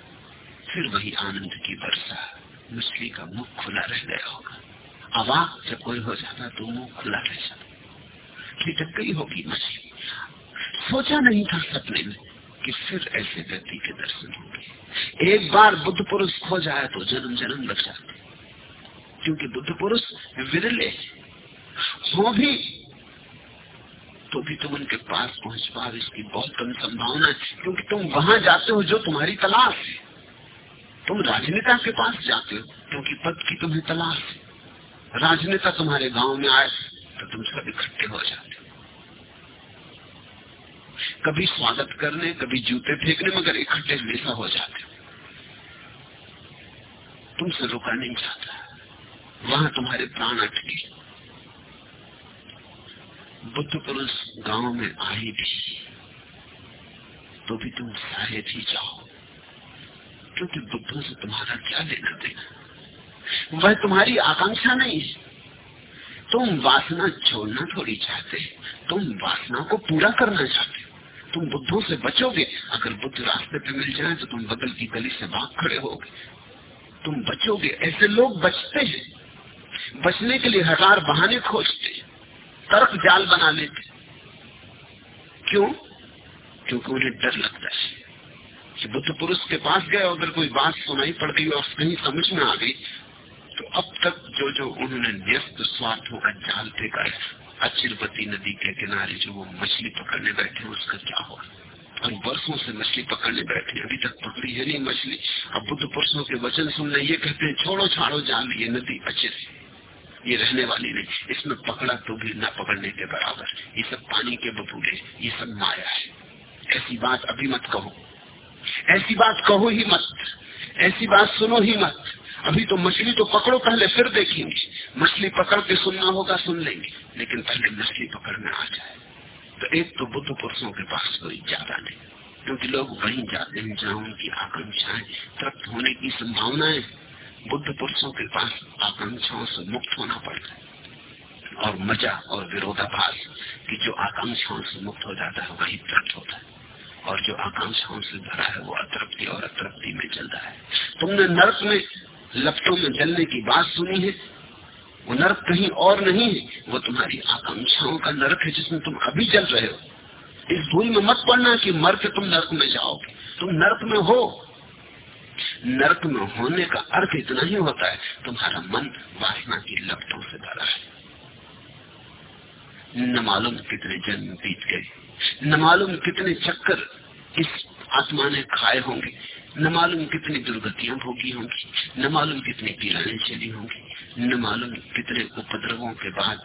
S2: फिर वही आनंद की वर्षा। मछली का मुख खुला रह गया होगा। अवाक जब कोई हो जाता तो मुँह खुला रह जाता। गई होगी मछली सोचा नहीं था सपने में कि फिर ऐसे व्यक्ति के दर्शन होंगे। एक बार बुद्ध पुरुष खो जाए तो जन्म जन्म लग जाते। क्योंकि बुद्ध पुरुष विरले हो। भी तो भी तुम उनके पास पहुँच पाओ। इसकी बहुत कम संभावना है। क्योंकि तुम वहाँ जाते हो जो तुम्हारी तलाश है। तुम राजनेता के पास जाते हो, क्योंकि पद की तुम्हें तलाश राजनेता तुम्हारे गाँव में आए तो तुम सब इकट्ठे हो जाते हो। कभी स्वागत करने, कभी जूते फेंकने, मगर इकट्ठे हमेशा हो जाते हो। तुमसे रुका नहीं जाता। वहाँ तुम्हारे प्राण अटके। बुद्ध पुरुष गाँव में आए भी तो भी तुम शायद ही जाओ। क्योंकि बुद्धों से तुम्हारा क्या लेना देना? वह तुम्हारी आकांक्षा नहीं है। तुम वासना छोड़ना थोड़ी चाहते तुम वासना को पूरा करना चाहते हो। तुम बुद्धों से बचोगे। अगर बुद्ध रास्ते पे मिल जाए तो तुम बगल की गली से भाग खड़े होगे। तुम बचोगे। ऐसे लोग बचते हैं। बचने के लिए हज़ार बहाने खोजते तर्क जाल बना लेते क्यों? क्योंकि उन्हें डर लगता है। कि बुद्ध पुरुष के पास गए अगर कोई बात सुनाई पड़ गई और कहीं समझ में आ गई तो अब तक जो जो उन्होंने न्यस्त स्वार्थों का जाल फेंका है अचिरवती नदी के किनारे जो वो मछली पकड़ने बैठे उसका क्या हुआ? और वर्षों से मछली पकड़ने बैठे अभी तक पकड़ी है नहीं मछली। अब बुद्ध पुरुषों के वचन सुनने ये कहते हैं, छोड़ो छाड़ो जाल ये नदी अचिर ये रहने वाली नहीं, इसमें पकड़ा तो भी ना पकड़ने के बराबर। ये सब पानी के बबूले, ये सब माया है। ऐसी बात अभी मत कहो। ऐसी बात कहो ही मत। ऐसी बात सुनो ही मत। अभी तो मछली तो पकड़ो, पहले फिर देखेंगे। मछली पकड़ के सुनना होगा, सुन लेंगे। लेकिन पहले मछली पकड़ना आ जाए। तो एक तो बुद्ध पुरुषों के पास कोई ज़्यादा नहीं, क्योंकि लोग वहीं जाते हैं जहाँ उनकी आकांक्षाएँ, तृप्त होने की संभावनाएँ, बुद्ध पुरुषों के पास आकांक्षाओं से मुक्त होना पड़ता है। और मज़ा और विरोधाभास की जो आकांक्षाओं से मुक्त हो जाता है, वही तृप्त होता है। और जो आकांक्षाओं से भरा है, वो अतृप्ति और अतृप्ति में चल रहा है। तुमने नर्क में लपटों में जलने की बात सुनी है? वो नर्क कहीं और नहीं है, वो तुम्हारी आकांक्षाओं का नर्क है जिसमें तुम अभी जल रहे हो। इस भूल में मत पड़ना कि मर के तुम नर्क में जाओगे। तुम नर्क में हो। नर्क में होने का अर्थ इतना ही होता है, तुम्हारा मन वासना की लपटों से भरा है। न मालूम कितने जन्म बीत गए, न मालूम कितने चक्कर इस आत्मा ने खाए होंगे, न मालूम कितनी दुर्गतियाँ भोगी होंगी, न मालूम कितनी पीड़ाएँ चली होंगी, न मालूम कितने उपद्रवों के बाद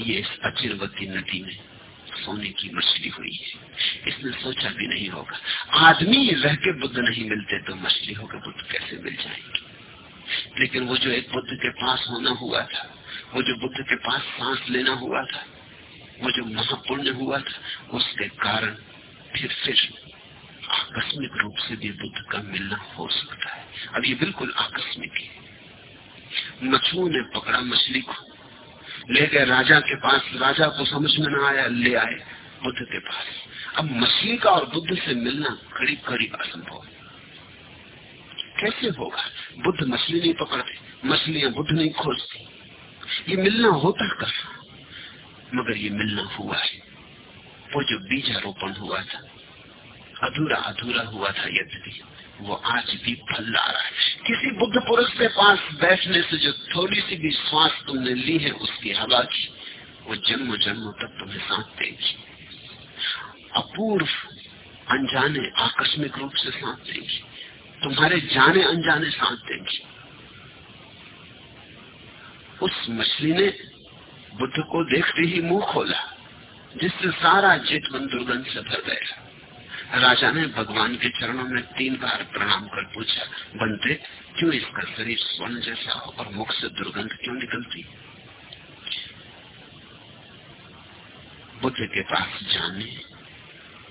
S2: ये इस अचिरवती नदी में सोने की मछली हुई है। इसने सोचा भी नहीं होगा, आदमी रह के बुद्ध नहीं मिलते तो मछली होकर बुद्ध कैसे मिल जाएँगे? लेकिन वो जो एक बुद्ध के पास होना हुआ था, वो जो बुद्ध के पास सांस लेना हुआ था वो जो महापुण्य हुआ था उसके कारण फिर फिर आकस्मिक रूप से भी बुद्ध का मिलना हो सकता है। अब ये बिल्कुल आकस्मिक है। मछुओं ने पकड़ा मछली को। ले गए राजा के पास। राजा को समझ में ना आया, ले आए बुद्ध के पास। अब मछली का और बुद्ध से मिलना करीब करीब असंभव है। कैसे होगा? बुद्ध मछली नहीं पकड़ते, मछलियाँ बुद्ध नहीं खोजती। ये मिलना होता कर मगर ये मिलना हुआ है। वो जो बीजारोपण हुआ था, अधूरा अधूरा हुआ था यद्यपि, वो आज भी फल ला रहा है। किसी बुद्ध पुरुष के पास बैठने से जो थोड़ी सी भी श्वास तुमने ली है, उसकी हवा की, वो जन्म जन्मों तक तुम्हें साथ देगी। अपूर्व अनजाने आकस्मिक रूप से साथ देगी। तुम्हारे जाने अनजाने साथ देगी। उस मछली ने बुद्ध को देखते ही मुँह खोला, जिससे सारा मन दुर्गंध से भर गया। राजा ने भगवान के चरणों में तीन बार प्रणाम कर पूछा बनते क्यों इसका शरीर स्वर्ण जैसा और मुख से दुर्गंध क्यों निकलती? बुद्ध के पास जाने,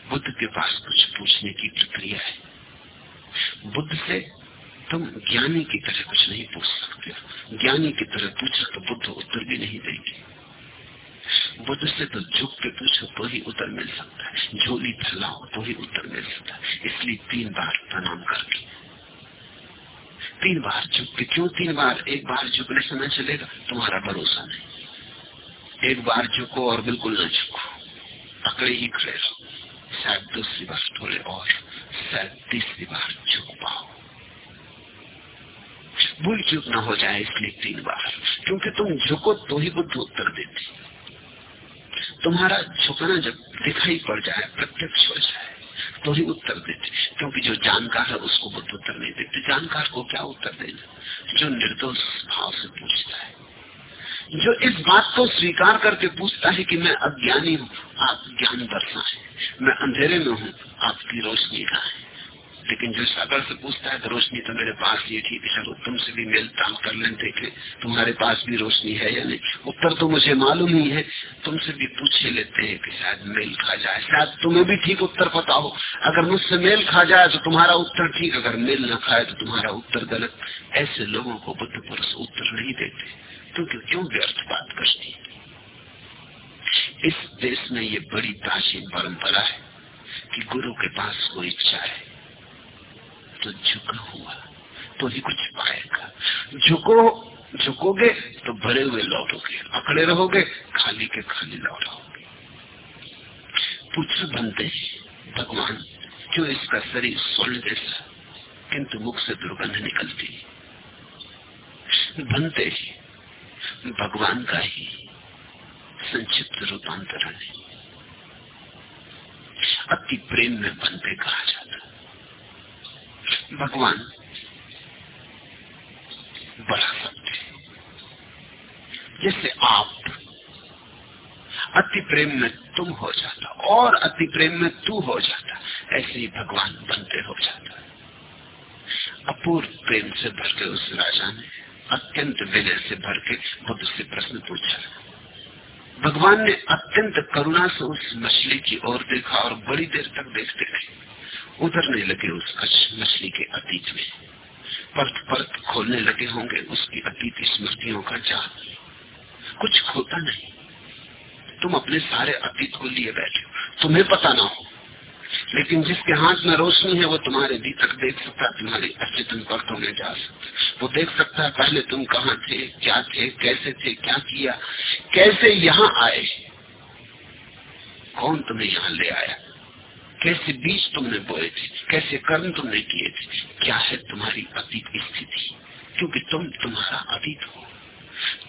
S2: बुद्ध के पास कुछ पूछने की प्रक्रिया है। बुद्ध से, तुम ज्ञानी की तरह कुछ नहीं पूछ सकते ज्ञानी की तरह पूछो तो बुद्ध उत्तर भी नहीं देंगे। बुद्ध से तो झुक के पूछो तो ही उत्तर मिल सकता है। झोली फैलाओ तो ही उत्तर मिल सकता है। इसलिए तीन बार प्रणाम करके। तीन बार झुक के क्यों तीन बार? एक बार झुकने से न चलेगा, तुम्हारा भरोसा नहीं। एक बार झुको और बिल्कुल न झुको। अकड़े ही खड़े रहो। शायद दूसरी बार थोड़े और, शायद तीसरी बार झुक पाओ। भूल चूक ना हो जाए इसलिए तीन बार। क्योंकि तुम झुको तो ही बुद्ध उत्तर देती। तुम्हारा झुकना जब दिखाई पड़ जाए, प्रत्यक्ष हो जाए तो ही उत्तर देते। क्योंकि जो जानकार है, उसको बुद्ध उत्तर नहीं देते। जानकार को क्या उत्तर देना? जो निर्दोष भाव से पूछता है। जो इस बात को स्वीकार करके पूछता है कि मैं अज्ञानी हूँ, आप ज्ञान दर्शा है। मैं अंधेरे में हूँ, आपकी रोशनी का है। लेकिन जो सागर से पूछता है तो रोशनी तो मेरे पास ये ठीक है, चलो, तुमसे भी मेल ताल कर लें देखे तुम्हारे पास भी रोशनी है या नहीं। उत्तर तो मुझे मालूम ही है, तुमसे भी पूछे लेते हैं कि शायद मेल खा जाए। शायद तुम्हें भी ठीक उत्तर पता हो। अगर मुझसे मेल खा जाए तो तुम्हारा उत्तर ठीक। अगर मेल न खाए तो तुम्हारा उत्तर गलत। ऐसे लोगों को बुद्ध पुरुष उत्तर नहीं देते, क्योंकि क्यों व्यर्थ बात करती इस देश में ये बड़ी प्राचीन परंपरा है कि गुरु के पास कोई इच्छा है। तो झुका हुआ तो ही कुछ पाएगा। झुको, झुकोगे तो भरे हुए लौटोगे अकड़े रहोगे, खाली के खाली लौटोगे पुत्र बनते भगवान क्यों इसका शरीर स्वर्ण जैसा, किंतु मुख से दुर्गंध निकलती बनते ही, भगवान का ही संक्षिप्त रूपांतरण है। अति प्रेम में बनते कहा जाता भगवान। बड़ा सत्य जैसे आप अति प्रेम में तुम हो जाता, और अति प्रेम में तू हो जाता, ऐसे ही भगवान बनते हो जाता। अपूर्व प्रेम से भर के उस राजा ने, अत्यंत विनय से भर के बुद्ध से प्रश्न पूछा। भगवान ने अत्यंत करुणा से उस मछली की ओर देखा और बड़ी देर तक देखते रहे। उतरने लगे उस मछली के अतीत में। परत परत खोलने लगे होंगे उसकी अतीत स्मृतियों का जाल। कुछ खोता नहीं। तुम अपने सारे अतीत को लिए बैठे हो। तुम्हें पता ना हो। लेकिन जिसके हाथ में रोशनी है, वो तुम्हारे भीतर देख सकता है, तुम्हारी अचेतन परतों में जा सकता वो देख सकता है, पहले तुम कहाँ थे, क्या थे, कैसे थे, क्या किया, कैसे यहाँ आए। कौन तुम्हें यहाँ ले आया? कैसे बीज तुमने बोए थे? कैसे कर्म तुमने किए थे? क्या है तुम्हारी अतीत स्थिति? क्योंकि तुम तुम्हारा अतीत हो।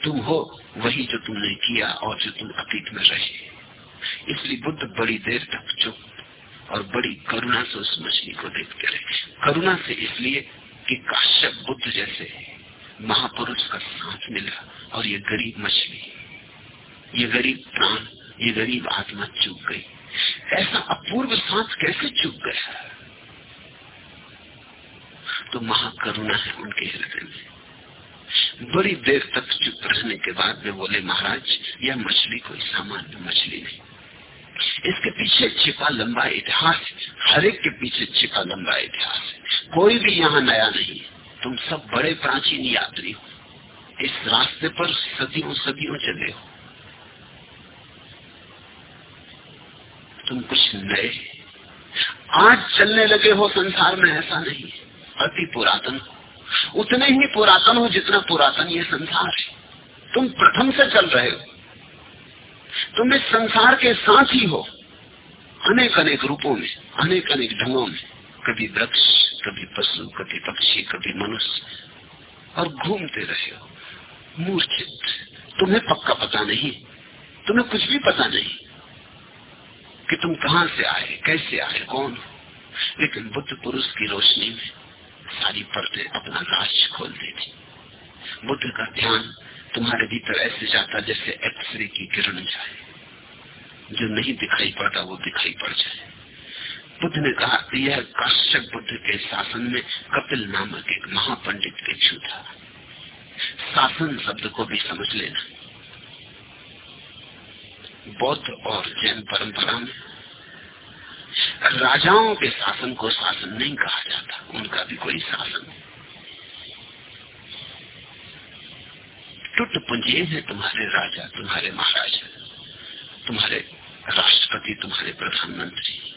S2: तुम हो वही जो तुमने किया और जो तुम अतीत में रहे। इसलिए बुद्ध बड़ी देर तक चुप और बड़ी करुणा से उस मछली को देखते रहे। करुणा से इसलिए कि काश्यप बुद्ध जैसे महापुरुष का साथ मिला और ये गरीब मछली, ये गरीब प्राण ये गरीब आत्मा चूक गई। ऐसा अपूर्व सांस कैसे चूक गया? तो महाकरुणा है उनके हृदय में। बड़ी देर तक चुप रहने के बाद वे बोले, महाराज, यह मछली कोई सामान्य मछली नहीं। इसके पीछे छिपा लंबा इतिहास हर एक के पीछे छिपा लंबा इतिहास है। कोई भी यहाँ नया नहीं तुम सब बड़े प्राचीन यात्री हो। इस रास्ते पर सदियों सदियों चले हो। तुम कुछ नए। आज चलने लगे हो संसार में, ऐसा नहीं। अति पुरातन हो। उतने ही पुरातन हो जितना पुरातन ये संसार है। तुम प्रथम से चल रहे हो। तुम इस संसार के साथ ही। हो अनेक अनेक रूपों में अनेक अनेक ढंगों में। कभी वृक्ष, कभी पशु, कभी पक्षी, कभी मनुष्य। और घूमते रहे हो। मूर्छित। तुम्हें पक्का पता नहीं। तुम्हें कुछ भी पता नहीं। कि तुम कहाँ से आए? कैसे आए? कौन? लेकिन बुद्ध पुरुष की रोशनी में सारी परतें अपना राज खोल देती। बुद्ध का ध्यान तुम्हारे भीतर ऐसे जाता जैसे एक्सरे की किरण जाए। जो नहीं दिखाई पड़ता, वो दिखाई पड़ जाए। बुद्ध ने कहा, यह काश्यप बुद्ध के शासन में कपिल नामक एक महापंडित के छू था। शासन शब्द को भी समझ लेना। बौद्ध और जैन परंपरा में राजाओं के शासन को शासन नहीं कहा जाता, उनका भी कोई शासन टुट पुंजे है तुम्हारे राजा, तुम्हारे महाराजा, तुम्हारे राष्ट्रपति, तुम्हारे प्रधानमंत्री।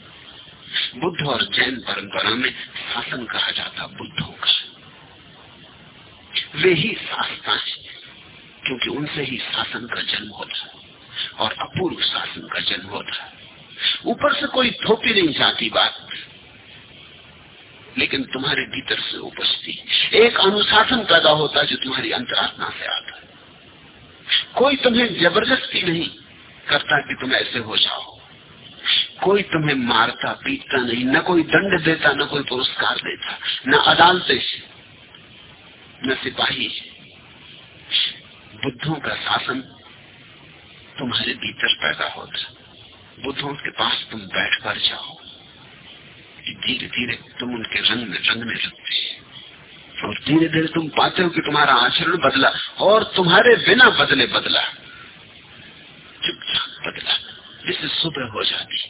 S2: बुद्ध और जैन परंपरा में शासन कहा जाता बुद्धों का। वे ही शासता है, क्योंकि उनसे ही शासन का जन्म होता है। और अपूर्व शासन का जन्म होता है ऊपर से कोई थोपी नहीं जाती बात। लेकिन तुम्हारे भीतर से उपजती एक अनुशासन पैदा होता जो तुम्हारी अंतरात्मा से आता है। कोई तुम्हें ज़बरदस्ती नहीं करता कि तुम ऐसे हो जाओ। कोई तुम्हें मारता, पीटता नहीं, न कोई दंड देता, न कोई पुरस्कार देता, न अदालत न सिपाही बुद्धों का शासन तुम्हारे भीतर पैदा होता बुद्धों के पास तुम बैठ कर जाओ। धीरे धीरे तुम उनके रंग में रंगने लगते और धीरे धीरे तुम पाते हो कि तुम्हारा आचरण बदला और तुम्हारे बिना बदले बदला। चुपचाप बदला। जिससे सुबह हो जाती।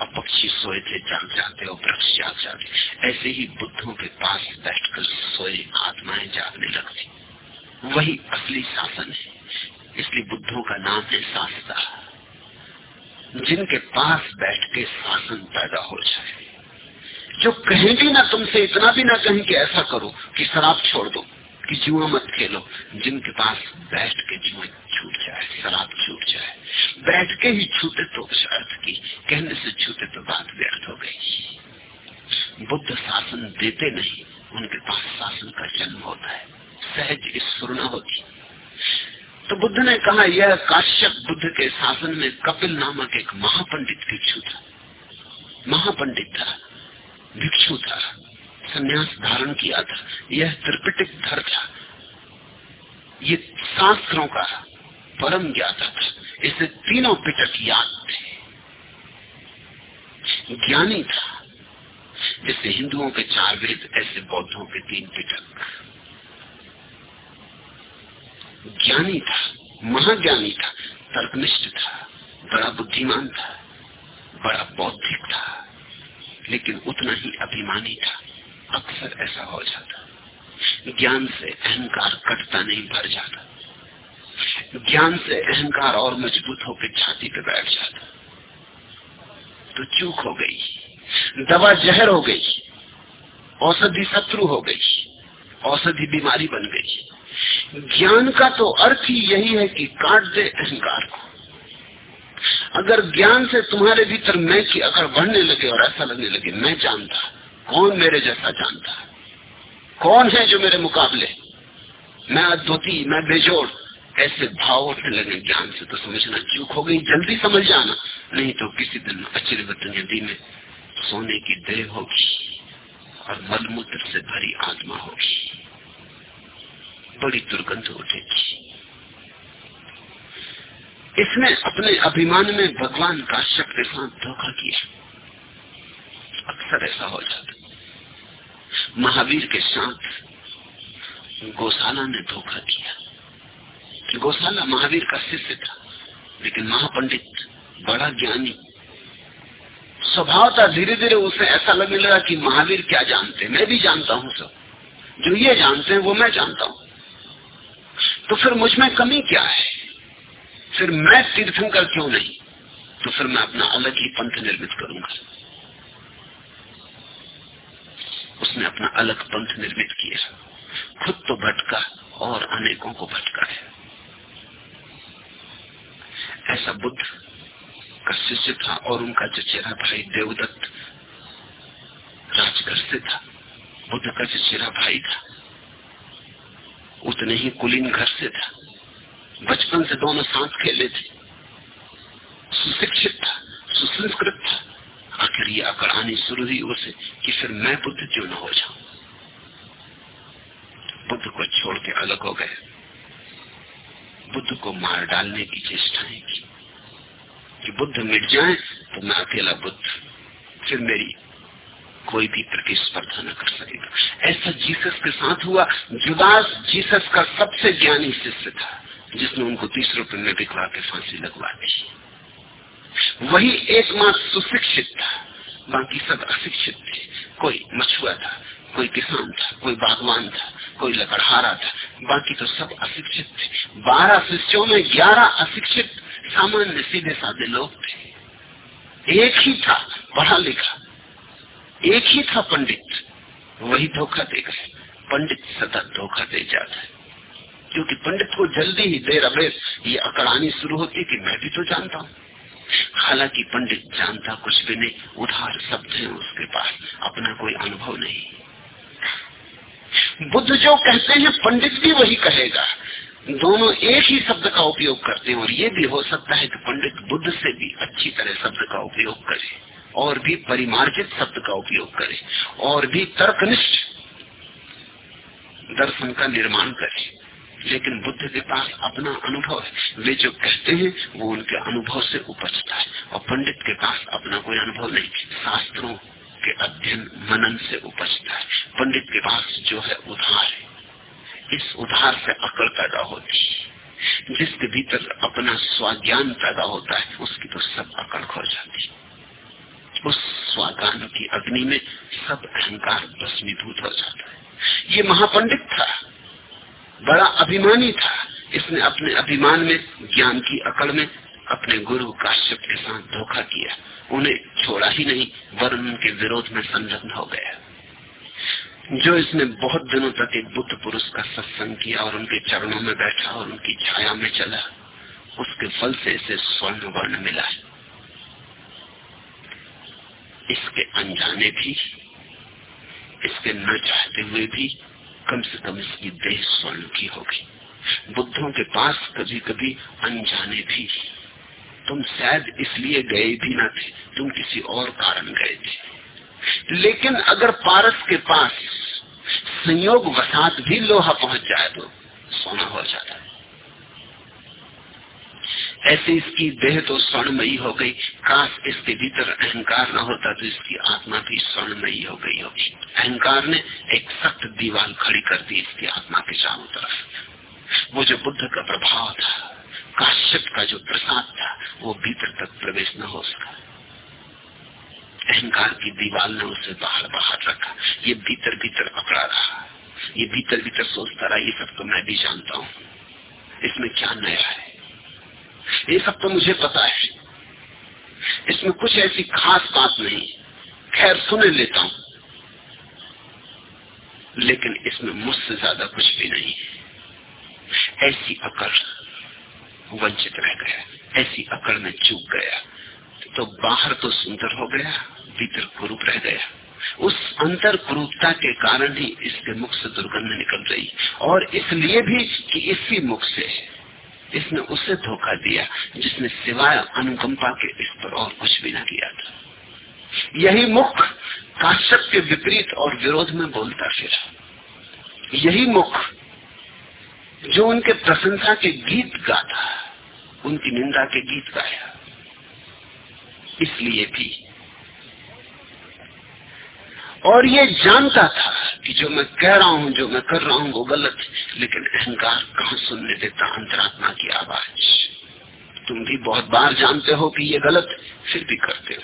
S2: और पक्षी सोए थे, जाग जाते और वृक्ष जाग जाते। ऐसे ही बुद्धों के पास बैठकर सोए आत्माएँ जागने लगती। वही असली शासन है। इसलिए बुद्धों का नाम है शास्ता जिनके पास बैठ के शासन पैदा हो जाए। जो कहें भी ना तुमसे, इतना भी ना कहें कि ऐसा करो कि शराब छोड़ दो, कि जुआ मत खेलो। जिनके पास बैठ के जुआ छूट जाए, शराब छूट जाए, बैठ के ही छूटे तो अर्थ की, कहने से छूटे तो बात व्यर्थ हो गई। बुद्ध शासन देते नहीं, उनके पास शासन का जन्म होता है। सहज स्फुरना होती। तो बुद्ध ने कहा, यह काश्यप बुद्ध के शासन में कपिल नामक एक महापंडित भिक्षु था। महापंडित था। भिक्षु था। संन्यास धारण किया था। यह त्रिपिटिक धर था। ये शास्त्रों का परम ज्ञाता था। इसे तीनों पिटक याद थे। ज्ञानी था। जैसे हिंदुओं के चार वेद, ऐसे बौद्धों के तीन पिटक। ज्ञानी था, महाज्ञानी था, तर्कनिष्ठ था, बड़ा बुद्धिमान था, बड़ा बौद्धिक था, लेकिन उतना ही अभिमानी था। अक्सर ऐसा हो जाता। ज्ञान से अहंकार कटता नहीं, भर जाता। ज्ञान से अहंकार और मज़बूत होकर छाती पे बैठ जाता। तो चूक हो गई, दवा जहर हो गई, औषधि शत्रु हो गई, औषधि बीमारी बन गई। ज्ञान का तो अर्थ ही यही है कि काट दे अहंकार को। अगर ज्ञान से तुम्हारे भीतर मैं की अगर बढ़ने लगे और ऐसा लगने लगे, मैं जानता, कौन मेरे जैसा जानता? कौन है जो मेरे मुकाबले? मैं अद्भुति, मैं बेजोड़, ऐसे भाव उठने लगे ज्ञान से तो समझना चूक हो गई। जल्दी समझ जाना, नहीं तो किसी दिन अचिरवत नदी में सोने की देह होगी और मलमूत्र से भरी आत्मा होगी। बड़ी दुर्गंध उठेगी इसने अपने अभिमान में भगवान का शक्ति साथ धोखा किया। अक्सर ऐसा हो जाता महावीर के साथ गौशाला ने धोखा किया। गौशाला महावीर का शिष्य था, लेकिन महापंडित, बड़ा ज्ञानी। स्वभाव था धीरे धीरे उसे ऐसा लगने लगा कि महावीर क्या जानते मैं भी जानता हूँ सब। जो ये जानते हैं, वो मैं जानता हूँ। तो फिर मुझमें कमी क्या है? फिर मैं तीर्थंकर क्यों नहीं? तो फिर मैं अपना अलग ही पंथ निर्मित करूँगा। उसने अपना अलग पंथ निर्मित किया। खुद तो भटका, और अनेकों को भटका है। ऐसा बुद्ध का शिष्य था, और उनका चचेरा भाई देवदत्त राजगर से था, बुद्ध का चचेरा भाई था उतने ही कुलीन घर से था। बचपन से दोनों सांस खेले थे। सुशिक्षित था, सुसंस्कृत था। आखिर ये अकड़ानी शुरू हुई उसे कि फिर मैं बुद्ध क्यों न हो जाऊँ? बुद्ध को छोड़ के अलग हो गए। बुद्ध को मार डालने की चेष्टाएँ की। कि बुद्ध मिट जाए तो मैं अकेला बुद्ध। फिर मेरी कोई भी प्रतिस्पर्धा न कर सकेगा ऐसा जीसस के साथ हुआ, जुदास जीसस का सबसे ज्ञानी शिष्य था, जिसने उनको तीस रुपए में बिकवा के फांसी लगवा दी। वही एकमात्र सुशिक्षित था, बाकी सब अशिक्षित थे। कोई मछुआ था, कोई किसान था, कोई बागवान था, कोई लकड़हारा था, बाकी तो सब अशिक्षित थे। बारह शिष्यों में ग्यारह अशिक्षित, सामान्य सीधे साधे लोग थे। एक ही था पढ़ा लिखा एक ही था पंडित, वही धोखा दे गए। पंडित सतत धोखा दे जाता है। क्योंकि पंडित को जल्दी ही देर अबेर ये अकड़ानी शुरू होती है कि मैं भी तो जानता हूँ। हालाँकि पंडित जानता कुछ भी नहीं, उधार शब्द है उसके पास, अपना कोई अनुभव नहीं। बुद्ध जो कहते हैं, पंडित भी वही कहेगा। दोनों एक ही शब्द का उपयोग करते हैं, और ये भी हो सकता है कि पंडित बुद्ध से भी अच्छी तरह शब्द का उपयोग करे। और भी परिमार्जित शब्द का उपयोग करे और भी तर्कनिष्ठ दर्शन का निर्माण करे। लेकिन बुद्ध के पास अपना अनुभव है। वे जो कहते हैं, वो उनके अनुभव से उपजता है और पंडित के पास अपना कोई अनुभव नहीं। शास्त्रों के अध्ययन मनन से उपजता है। पंडित के पास जो है, उधार है। इस उधार से अकड़ पैदा होती है। जिसके भीतर अपना स्वाज्ञान पैदा होता है, उसकी तो सब अकड़ खो जाती उस स्वाज्ञान की अग्नि में सब अहंकार भस्मीभूत हो जाता है। ये महापंडित था। बड़ा अभिमानी था। इसने अपने अभिमान में, ज्ञान की अकड़ में अपने गुरु काश्यप के साथ धोखा किया। उन्हें छोड़ा ही नहीं वरुण उनके विरोध में संलग्न हो गया। जो इसने बहुत दिनों तक एक बुद्ध पुरुष का सत्संग किया और उनके चरणों में बैठा और उनकी छाया में चला, उसके फल से इसे स्वर्ण वर्ण मिला है। इसके अनजाने भी, इसके न चाहते हुए भी कम से कम इसकी देह स्वर्ण की होगी। बुद्धों के पास कभी कभी अनजाने भी। तुम शायद इसलिए गए भी ना थे, तुम किसी और कारण गए थे। लेकिन अगर पारस के पास संयोग वसात भी लोहा पहुँच जाए तो सोना हो जाता। ऐसे इसकी देह तो स्वर्णमयी हो गई। काश इसके भीतर अहंकार न होता तो इसकी आत्मा भी स्वर्णमयी हो गई होगी। अहंकार ने एक सख्त दीवार खड़ी कर दी इसकी आत्मा के चारों तरफ़। वो जो बुद्ध का प्रभाव था, काश्यप का जो प्रसाद था, वो भीतर तक प्रवेश न हो सका। अहंकार की दीवार ने उसे बाहर बाहर रखा। ये भीतर भीतर पकड़ा रहा। ये भीतर भीतर सोचता रहा, ये सब तो मैं भी जानता हूँ। इसमें क्या नया है? ये सब तो मुझे पता है। इसमें कुछ ऐसी खास बात नहीं। खैर, सुने लेता हूँ। लेकिन इसमें मुझसे ज़्यादा कुछ भी नहीं। है ऐसी अकड़ वंचित रह गया। ऐसी अकड़ में चूक गया। तो बाहर तो सुंदर हो गया, भीतर कुरूप रह गया। उस अंतर कुरूपता के कारण ही इसके मुख से दुर्गंध निकल रही। और इसलिए भी कि इसी मुख से इसने उसे धोखा दिया, जिसने सिवाय अनुकंपा के इस पर और कुछ भी ना किया था। यही मुख काश्यप के विपरीत और विरोध में बोलता फिर। यही मुख जो उनके प्रशंसा के गीत गाता उनकी निंदा के गीत गाया। इसलिए भी और ये जानता था कि जो मैं कह रहा हूँ, जो मैं कर रहा हूँ वो गलत लेकिन अहंकार कहा सुनने देता अंतरात्मा की आवाज़? तुम भी बहुत बार जानते हो कि ये गलत फिर भी करते हो।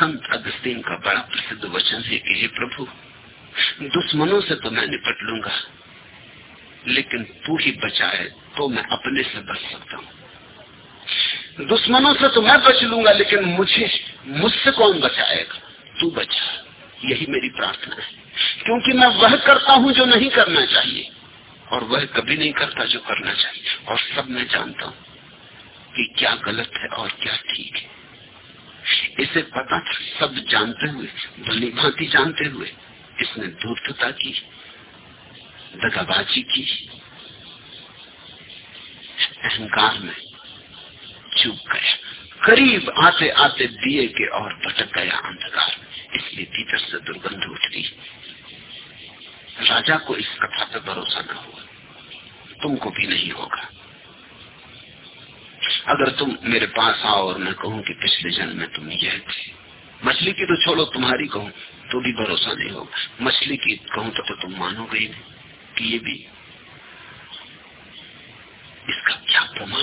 S2: संत अगस्तीन का बड़ा प्रसिद्ध वचन है कि, हे प्रभु, दुश्मनों से तो मैं निपट लूँगा, लेकिन तू ही बचाए तो मैं अपने से बच सकता हूँ। दुश्मनों से तो मैं बच लूँगा, लेकिन मुझे, मुझसे कौन बचाएगा? तू बचा। यही मेरी प्रार्थना है। क्योंकि मैं वह करता हूँ जो नहीं करना चाहिए। और वह कभी नहीं करता जो करना चाहिए। और सब मैं जानता हूँ कि क्या गलत है और क्या ठीक है। इसे पता सब जानते हुए, भली भांति जानते हुए, इसने धूर्तता की, दगाबाजी की, अहंकार में चूक गया। करीब आते आते दिए के और भटक गया अंधकार इसलिए भीतर से दुर्गंध उठती। राजा को इस कथा पर भरोसा न हुआ। तुमको भी नहीं होगा। अगर तुम मेरे पास आओ और मैं कहूँ कि पिछले जन्म में तुम यह थे मछली की तो छोड़ो तुम्हारी कहूँ तो भी भरोसा नहीं होगा। मछली की कहूँ तो, तो तुम मानोगे नहीं कि ये भी इसका क्या प्रमाण?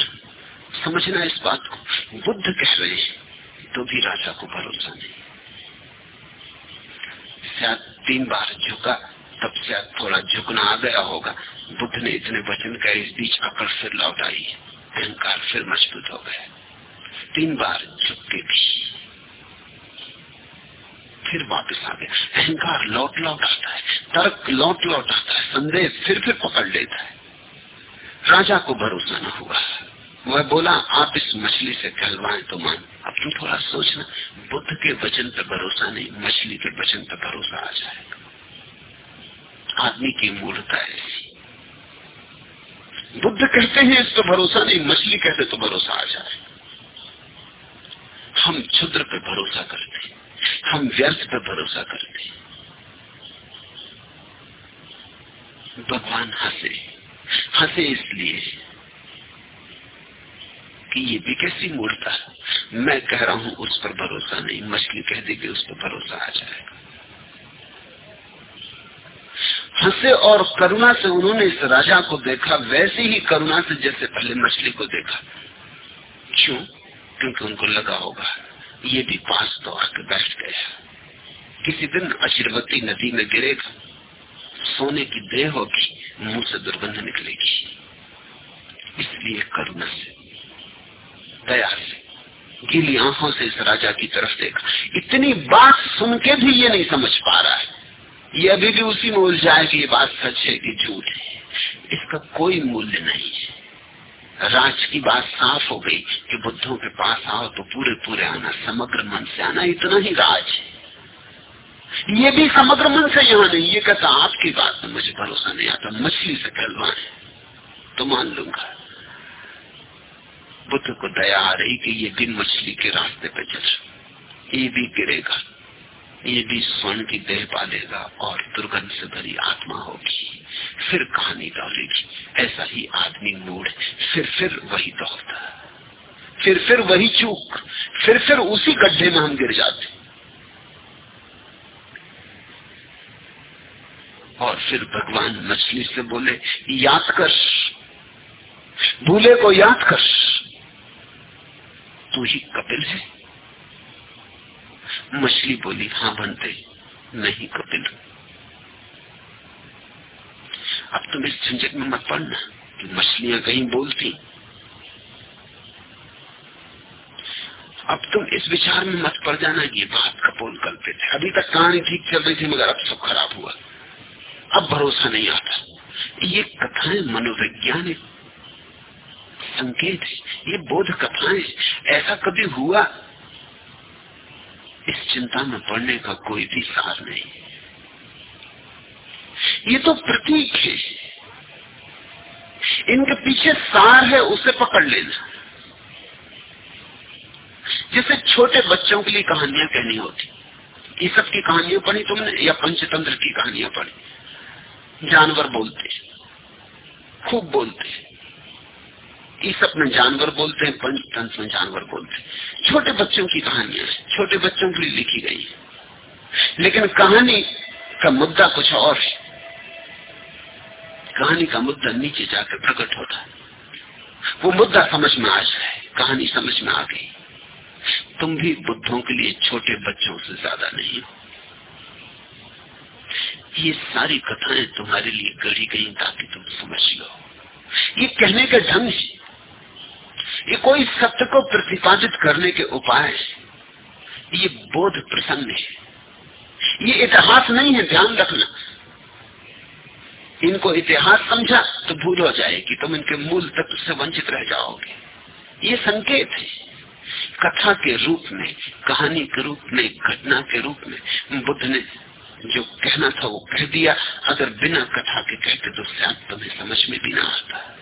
S2: समझना इस बात को। बुद्ध कह रहे हैं तो भी राजा को भरोसा नहीं। शायद तीन बार झुका, तब शायद थोड़ा झुकना आ गया होगा। बुद्ध ने इतने वचन का इस बीच अकड़ फिर लौट आई अहंकार फिर मज़बूत हो गया। तीन बार झुक के भी फिर वापस आ गया। अहंकार लौट लौट आता है। तर्क लौट लौट आता है। संदेह फिर फिर पकड़ लेता है। राजा को भरोसा न हुआ। वह बोला, आप इस मछली से कहलवाए तो मान, अब तुम थोड़ा सोचना, बुद्ध के वचन पर भरोसा नहीं, मछली के वचन पर भरोसा आ जाएगा। आदमी की मूर्ता ऐसी। बुद्ध कहते हैं इस पर भरोसा नहीं, मछली कहते तो भरोसा आ जाए। हम क्षुद्र पर भरोसा करते हम व्यर्थ पर भरोसा करते भगवान हंसे हंसे इसलिए कि ये भी कैसी मूर्ता है? मैं कह रहा हूँ, उस पर भरोसा नहीं। मछली कह देगी, उस पर भरोसा आ जाएगा। हंसे और करुणा से उन्होंने इस राजा को देखा, वैसे ही करुणा से जैसे पहले मछली को देखा। क्यों? क्योंकि उनको लगा होगा, ये भी पास तो आके बैठ गया। किसी दिन अचिरवती नदी में गिरेगा। सोने की देह होगी, मुँह से दुर्गंध निकलेगी। इसलिए करुणा से से गीली आँखों से इस राजा की तरफ़ देखा। इतनी बात सुन के भी ये नहीं समझ पा रहा है। ये अभी भी उसी में उलझाए कि ये बात सच है कि झूठ है। इसका कोई मूल्य नहीं है। राज की बात साफ़ हो गई कि बुद्धों के पास आओ तो पूरे पूरे आना, समग्र मन से आना, इतना ही राज है। ये भी समग्र मन से यहाँ नहीं, ये कहता, आपकी बात में मुझे भरोसा नहीं आता, मछली से कहलवाए। तो मान लूँगा। बुद्ध को दया आ रही कि ये भी मछली के रास्ते पे चल। ये भी गिरेगा, ये भी स्वर्ण की देह पालेगा और दुर्गंध से भरी आत्मा होगी। फिर कहानी दौड़ेगी। ऐसा ही आदमी मूड। फिर फिर वही दौड़ता फिर फिर वही चूक। फिर फिर उसी गड्ढे में हम गिर जाते। और फिर भगवान मछली से बोले, याद कर। भूले को याद कर। तू ही कपिल है? मछली बोली हाँ बनते, नहीं कपिल। अब तुम इस झंझट में मत पड़ना कि मछलियाँ कहीं बोलती। अब तुम इस विचार में मत पड़ जाना कि बात कपोल कल्पित है अभी तक कहानी ठीक चल रही थी, मगर अब सब खराब हुआ। अब भरोसा नहीं आता। ये कथाएँ मनोवैज्ञानिक संकेत है, ये बोध कथाएँ ऐसा कभी हुआ? इस चिंता में पड़ने का कोई भी सार नहीं। ये तो प्रतीक है। इनके पीछे सार है, उसे पकड़ लेना। जैसे छोटे बच्चों के लिए कहानियाँ कहनी होती। ये सब की कहानियाँ पढ़ी तुमने, या पंचतंत्र की कहानियाँ पढ़ी? जानवर बोलते, खूब बोलते। ईसप में जानवर बोलते हैं, पंचतंत्र में जानवर बोलते हैं। छोटे बच्चों की कहानियाँ छोटे बच्चों के लिए लिखी गई लेकिन कहानी का मुद्दा कुछ और है। कहानी का मुद्दा नीचे जाकर प्रकट होता है। वो मुद्दा समझ में आ जाए, कहानी समझ में आ गई। तुम भी बुद्धों के लिए छोटे बच्चों से ज़्यादा नहीं हो। ये सारी कथाएँ तुम्हारे लिए गढ़ी गई ताकि तुम समझ लो। ये कहने का ढंग है। ये कोई सत्य को प्रतिपादित करने के उपाय ये बोध प्रसन्न है। ये इतिहास नहीं है, ध्यान रखना। इनको इतिहास समझा तो भूल हो जाएगी, तुम इनके मूल तत्व से वंचित रह जाओगे। ये संकेत है। कथा के रूप में, कहानी के रूप में, घटना के रूप में, बुद्ध ने जो कहना था वो कह दिया, अगर बिना कथा के कहते तो शायद तुम्हें समझ में भी ना आता।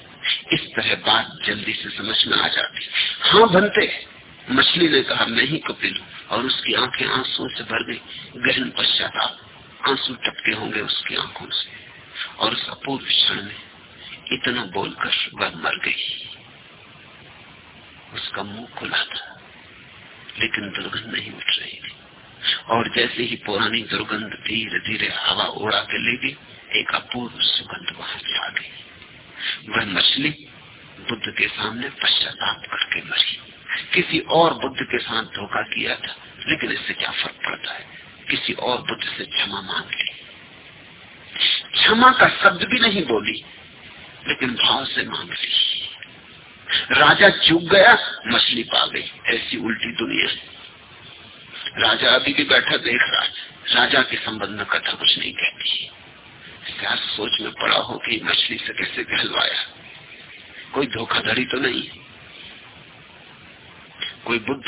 S2: इस तरह बात जल्दी से समझ में आ जाती। हाँ बनते मछली ने कहा, मैं ही कपिल हूँ। और उसकी आँखें आंसुओं से भर गई। गहन पश्चाताप। आँसू टपके होंगे उसकी आँखों से। और उस अपूर्व क्षण में इतना बोलकर वह मर गई। उसका मुँह खुला था, लेकिन दुर्गंध नहीं उठ रही थी। और जैसे ही पुरानी दुर्गंध धीरे धीरे हवा उड़ा के ले गई, एक अपूर्व सुगंध वहाँ छा गई। वह मछली बुद्ध के सामने पश्चाताप करके मरी। किसी और बुद्ध के साथ धोखा किया था, लेकिन इससे क्या फ़र्क पड़ता है? किसी और बुद्ध से क्षमा मांग ली। क्षमा का शब्द भी नहीं बोली, लेकिन भाव से मांग ली। राजा चूक गया, मछली पा गई। ऐसी उल्टी दुनिया राजा अभी भी बैठा देख रहा है। राजा के संबंध में कथा कुछ नहीं कहती। क्या सोच में पड़ा हो कि मछली से कैसे कहलवाया कोई धोखाधड़ी तो नहीं कोई बुद्ध,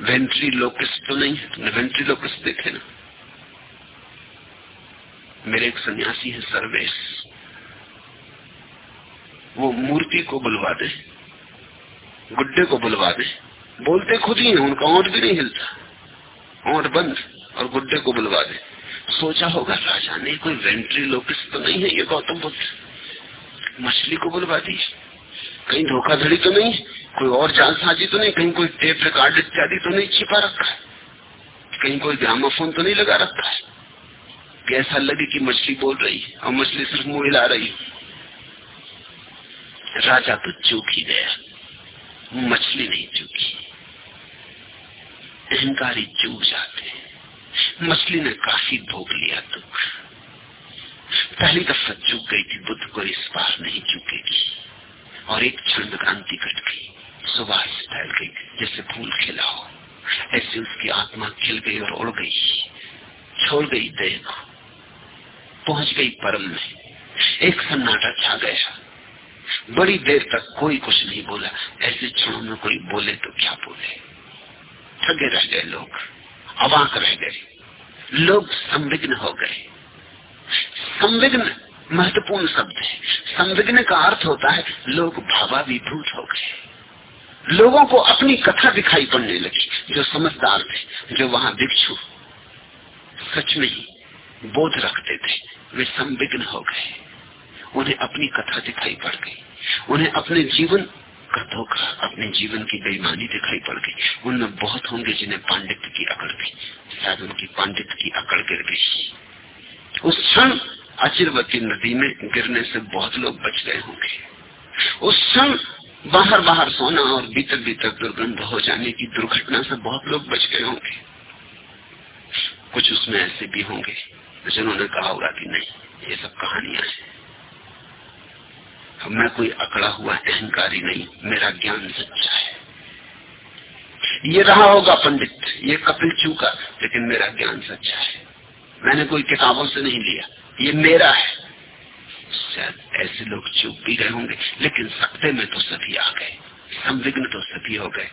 S2: वेंट्री लोकिस्ट तो नहीं तुमने वेंट्री लोकिस्ट देखे ना। मेरे एक सन्यासी है, सर्वेश। वो मूर्ति को बुलवा दे, गुड्डे को बुलवा दे। बोलते खुद ही उनका ओंठ भी नहीं हिलता। ओंठ बंद, और गुड्डे को बुलवा दे। सोचा होगा, राजा ने कोई वेंट्री लोकिस्ट तो नहीं है, ये गौतम बुद्ध। मछली को बुलवा दी कहीं धोखाधड़ी तो नहीं, कोई और जालसाजी तो नहीं, कहीं कोई टेप रिकॉर्ड इत्यादि तो नहीं छिपा रखा है। कहीं कोई ग्रामाफोन तो नहीं लगा रखा है। कैसा लगे कि मछली बोल रही है, और मछली सिर्फ़ मुँह हिला रही है। राजा तो चूक ही गया। मछली नहीं चूकी। अहंकारी चूक जाते मछली ने काफ़ी भोग लिया दुख पहली दफ़ा चूक गई थी, बुद्ध को इस बार नहीं चूकेगी। और एक क्षण क्रांति घट गई सुबाह फैल गई, जैसे फूल खिला हो। ऐसे उसकी आत्मा खिल गई और उड़ गई। छोड़ गई देह को। पहुँच गई परम में। एक सन्नाटा छा गया। बड़ी देर तक कोई कुछ नहीं बोला। ऐसे क्षणों में कोई बोले तो क्या बोले? ठगे रह गए लोग। अवाक रह गए। लोग संविघ्न हो गए। संविघ्न महत्वपूर्ण शब्द है। संविघ्न का अर्थ होता है, लोग भावाभिभूत हो गए। लोगों को अपनी कथा दिखाई पड़ने लगी, जो समझदार थे, जो वहाँ भिक्षु, सच में ही बोध रखते थे, वे संविघ्न हो गए। उन्हें अपनी कथा दिखाई पड़ गई। उन्हें अपने जीवन का धोखा अपने जीवन की बेईमानी दिखाई पड़ गई। उनमें बहुत होंगे जिन्हें पांडित्य की अकड़ गई शायद उनकी पांडित्य की अकड़ गिर गई। उस क्षण अचिरवती नदी में गिरने से बहुत लोग बच गए होंगे। उस क्षण बाहर बाहर सोना और भीतर भीतर दुर्गंध हो जाने की दुर्घटना से बहुत लोग बच गए होंगे। कुछ उसमें ऐसे भी होंगे जिन्होंने कहा होगा कि नहीं, ये सब कहानियाँ हैं। मैं कोई अकड़ा हुआ अहंकारी नहीं, मेरा ज्ञान सच्चा है। ये रहा होगा पंडित, ये कपिल चूका, लेकिन मेरा ज्ञान सच्चा है। मैंने कोई किताबों से नहीं लिया, ये मेरा है। शायद ऐसे लोग चूक भी गए होंगे, लेकिन सकते में तो सभी आ गए संविघ्न तो सभी हो गए।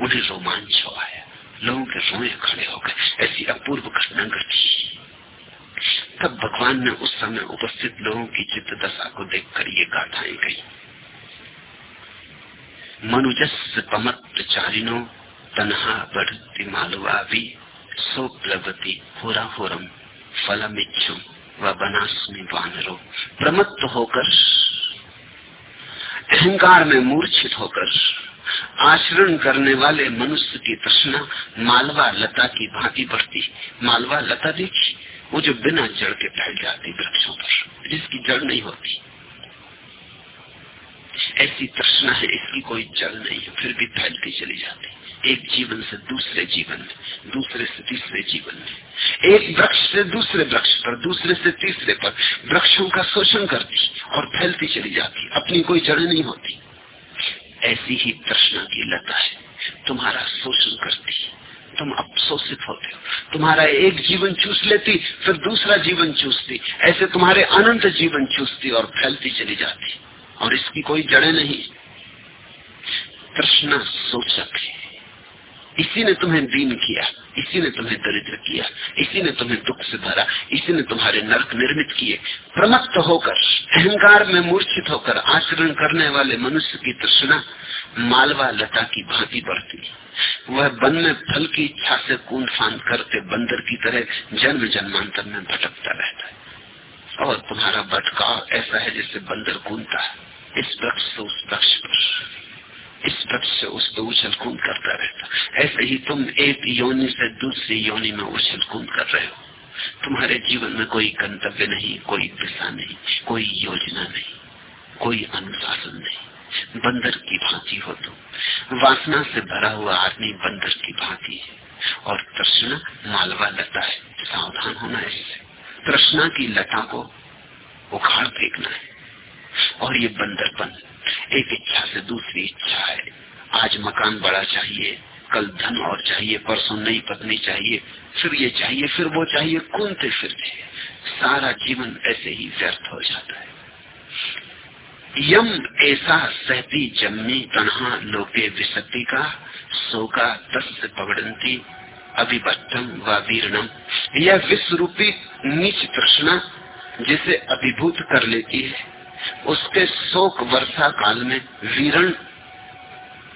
S2: उन्हें रोमांच हो आया, लोगों के रोए खड़े हो गए, ऐसी अपूर्व घटना घटी। तब भगवान ने उस समय उपस्थित लोगों की चित्त दशा को देखकर ये गाथाएँ गई मनुजस पमत चारिनो तनहा बढ़ती मालवा भी सो प्लवती होरा होरम फलमिच्छुम व बनास्मी वानरो। प्रमत्त होकर, अहंकार में मूर्छित होकर, आचरण करने वाले मनुष्य की तृष्णा मालवा लता की भांति बढ़ती। मालवा लता देखी? वो जो बिना जड़ के फैल जाती वृक्षों पर, जिसकी जड़ नहीं होती। ऐसी तृष्णा है, इसकी कोई जड़ नहीं है, फिर भी फैलती चली जाती एक जीवन से दूसरे जीवन में, दूसरे से तीसरे जीवन में। एक वृक्ष से दूसरे वृक्ष पर, दूसरे से तीसरे पर वृक्षों का शोषण करती और फैलती चली जाती, अपनी कोई जड़ नहीं होती। ऐसी ही तृष्णा की लता है, तुम्हारा शोषण करती। तुम अफसोसित होते हो। तुम्हारा एक जीवन चूस लेती, फिर दूसरा जीवन चूसती। ऐसे तुम्हारे अनंत जीवन चूसती और फैलती चली जाती। और इसकी कोई जड़े नहीं। तृष्णा सोचक है। इसी ने तुम्हें दीन किया, इसी ने तुम्हें दरिद्र किया, इसी ने तुम्हें दुख से भरा, इसी ने तुम्हारे नरक निर्मित किए। प्रमत्त होकर, अहंकार में मूर्छित होकर, आचरण करने वाले मनुष्य की तृष्णा मालवा लता की भांति बढ़ती। वह वन में फल की इच्छा से कूद फांद करते बंदर की तरह जन्म जन्मांतर में भटकता रहता है। और तुम्हारा भटकाव ऐसा है जैसे बंदर कूदता है। इस वृक्ष से उस वृक्ष पर। इस वृक्ष से उस पर उछल कूद करता रहता ऐसे ही तुम एक योनि से दूसरी योनि में उछल कूद कर रहे हो। तुम्हारे जीवन में कोई गंतव्य नहीं, कोई दिशा नहीं, कोई योजना नहीं, कोई अनुशासन नहीं। बंदर की भांति हो तुम। वासना से भरा हुआ आदमी बंदर की भांति है। और तृष्णा मालवा लता है, सावधान होना है। इससे तृष्णा की लता को उखाड़ फेंकना है। और ये बंदरपन एक इच्छा से दूसरी इच्छा है। आज मकान बड़ा चाहिए, कल धन और चाहिए, परसों नई पत्नी चाहिए, फिर ये चाहिए, फिर वो चाहिए कूदते फिरते सारा जीवन ऐसे ही व्यर्थ हो जाता है। यम ऐसा सहती जम्मी तनहा लोके विसती का, शोका तस् पगड़ती अभिबद्धम व वीरणम यह विश्व रूपी नीच तृष्णा, जिसे अभिभूत कर लेती है। उसके शोक वर्षा काल में वीरण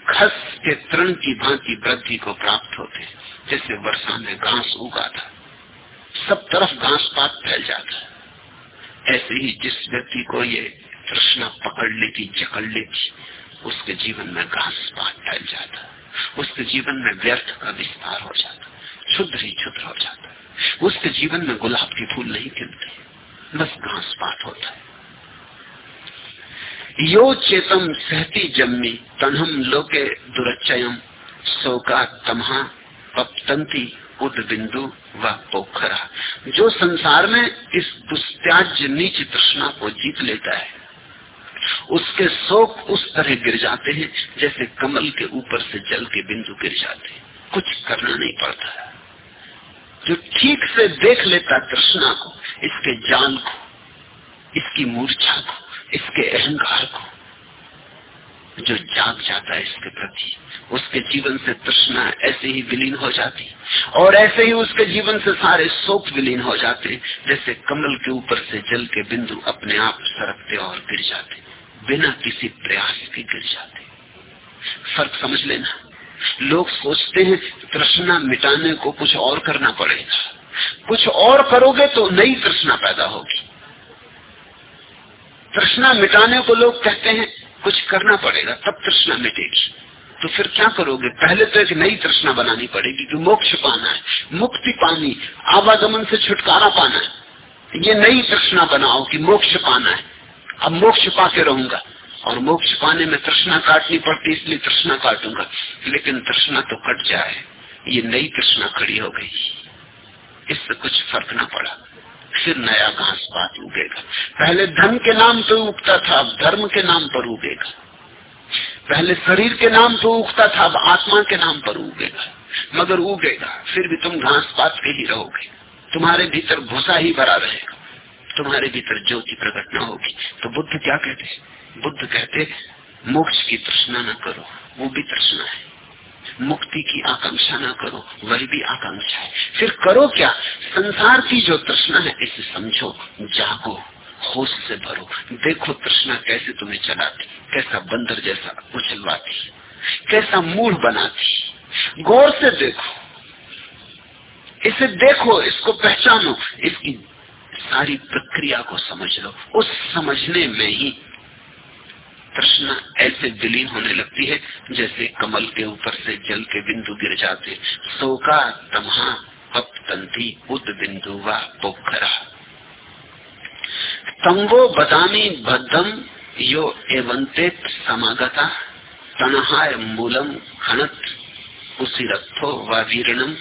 S2: खस के तृण की भांति वृद्धि को प्राप्त होते जैसे वर्षा में घास उगा था। सब तरफ़ घास पात फैल जाता। ऐसे ही जिस व्यक्ति को ये तृष्णा पकड़ लेती जकड़ लेती उसके जीवन में घास पात फैल जाता। उसके जीवन में व्यर्थ का विस्तार हो जाता। क्षुद्र ही क्षुद्र हो जाता। उसके जीवन में गुलाब के फूल नहीं खिलते। बस घास पात होता है। यो चेतम सहती जम्मी, तनहम लोके दुरचयम शोका तमहा पपतंती उद बिंदु व पोखरा। जो संसार में इस दुस्त्याज्य नीच तृष्णा को जीत लेता है उसके शोक उस तरह गिर जाते हैं जैसे कमल के ऊपर से जल के बिंदु गिर जाते हैं। कुछ करना नहीं पड़ता। जो ठीक से देख लेता तृष्णा को, इसके जान को, इसकी मूर्छा को, इसके अहंकार को, जो जाग जाता है इसके प्रति, उसके जीवन से तृष्णा ऐसे ही विलीन हो जाती। और ऐसे ही उसके जीवन से सारे शोक विलीन हो जाते जैसे कमल के ऊपर से जल के बिंदु अपने आप सरकते और गिर जाते। बिना किसी प्रयास के गिर जाते फ़र्क समझ लेना। लोग सोचते हैं, तृष्णा मिटाने को कुछ और करना पड़ेगा। कुछ और करोगे तो नई तृष्णा पैदा होगी। तृष्णा मिटाने को लोग कहते हैं, कुछ करना पड़ेगा, तब तृष्णा मिटेगी। तो फिर क्या करोगे? पहले तो एक नई तृष्णा बनानी पड़ेगी कि मोक्ष पाना है। मुक्ति पानी, आवागमन से छुटकारा पाना है। ये नई तृष्णा बनाओ कि मोक्ष पाना है। अब मोक्ष पाके रहूँगा। और मोक्ष पाने में तृष्णा काटनी पड़ती, इसलिए तृष्णा काटूँगा। लेकिन तृष्णा तो कट जाए। ये नई तृष्णा खड़ी हो गई। इससे कुछ फ़र्क ना पड़ा। फिर नया घास पात उगेगा। पहले धन के नाम पर उगता था, अब धर्म के नाम पर उगेगा। पहले शरीर के नाम पर उगता था, अब आत्मा के नाम पर उगेगा। मगर उगेगा। फिर भी तुम घास पात के ही रहोगे। तुम्हारे भीतर भूसा ही भरा रहेगा। तुम्हारे भीतर ज्योति प्रकट न होगी। तो बुद्ध क्या कहते बुद्ध कहते मोक्ष की तृष्णा न करो, वो भी तृष्णा है। मुक्ति की आकांक्षा ना करो, वही भी आकांक्षा है। फिर करो क्या? संसार की जो तृष्णा है, इसे समझो, जागो, होश से भरो। देखो तृष्णा कैसे तुम्हें चलाती, कैसा बंदर जैसा उछलवाती, कैसा मूल बनाती। गौर से देखो। इसे देखो, इसको पहचानो, इसकी सारी प्रक्रिया को समझ लो। उस समझने में ही तृष्णा ऐसे विलीन होने लगती है, जैसे कमल के ऊपर से जल के बिंदु गिर जाते। सोका तमहा अपतंती उद बिंदु व पोखरा। तंगो बदामी भद्दम यो एवंते समागता, तनहाय मूलम खनत उसी रथो वीरणम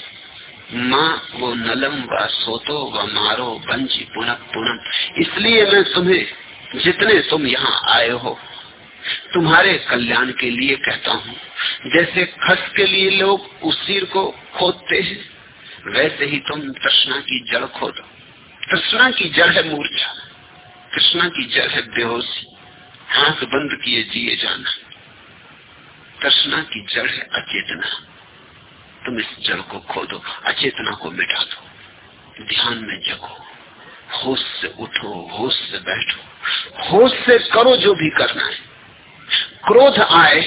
S2: माँ वो नलम व सोतो व मारो बंजी पुनः पुनः। इसलिए मैं तुम्हें, जितने तुम यहाँ आए हो, तुम्हारे कल्याण के लिए कहता हूँ। जैसे खस के लिए लोग उस सिर को खोदते हैं, वैसे ही तुम तृष्णा की जड़ खोदो। तृष्णा की जड़ है मूर्छा कृष्णा की जड़ है बेहोशी। आँख बंद किए जिए जाना, तृष्णा की जड़ है अचेतना। तुम इस जड़ को खोदो अचेतना को मिटा दो। ध्यान में जगो, होश से उठो, होश से बैठो, होश से करो जो भी करना है। क्रोध आए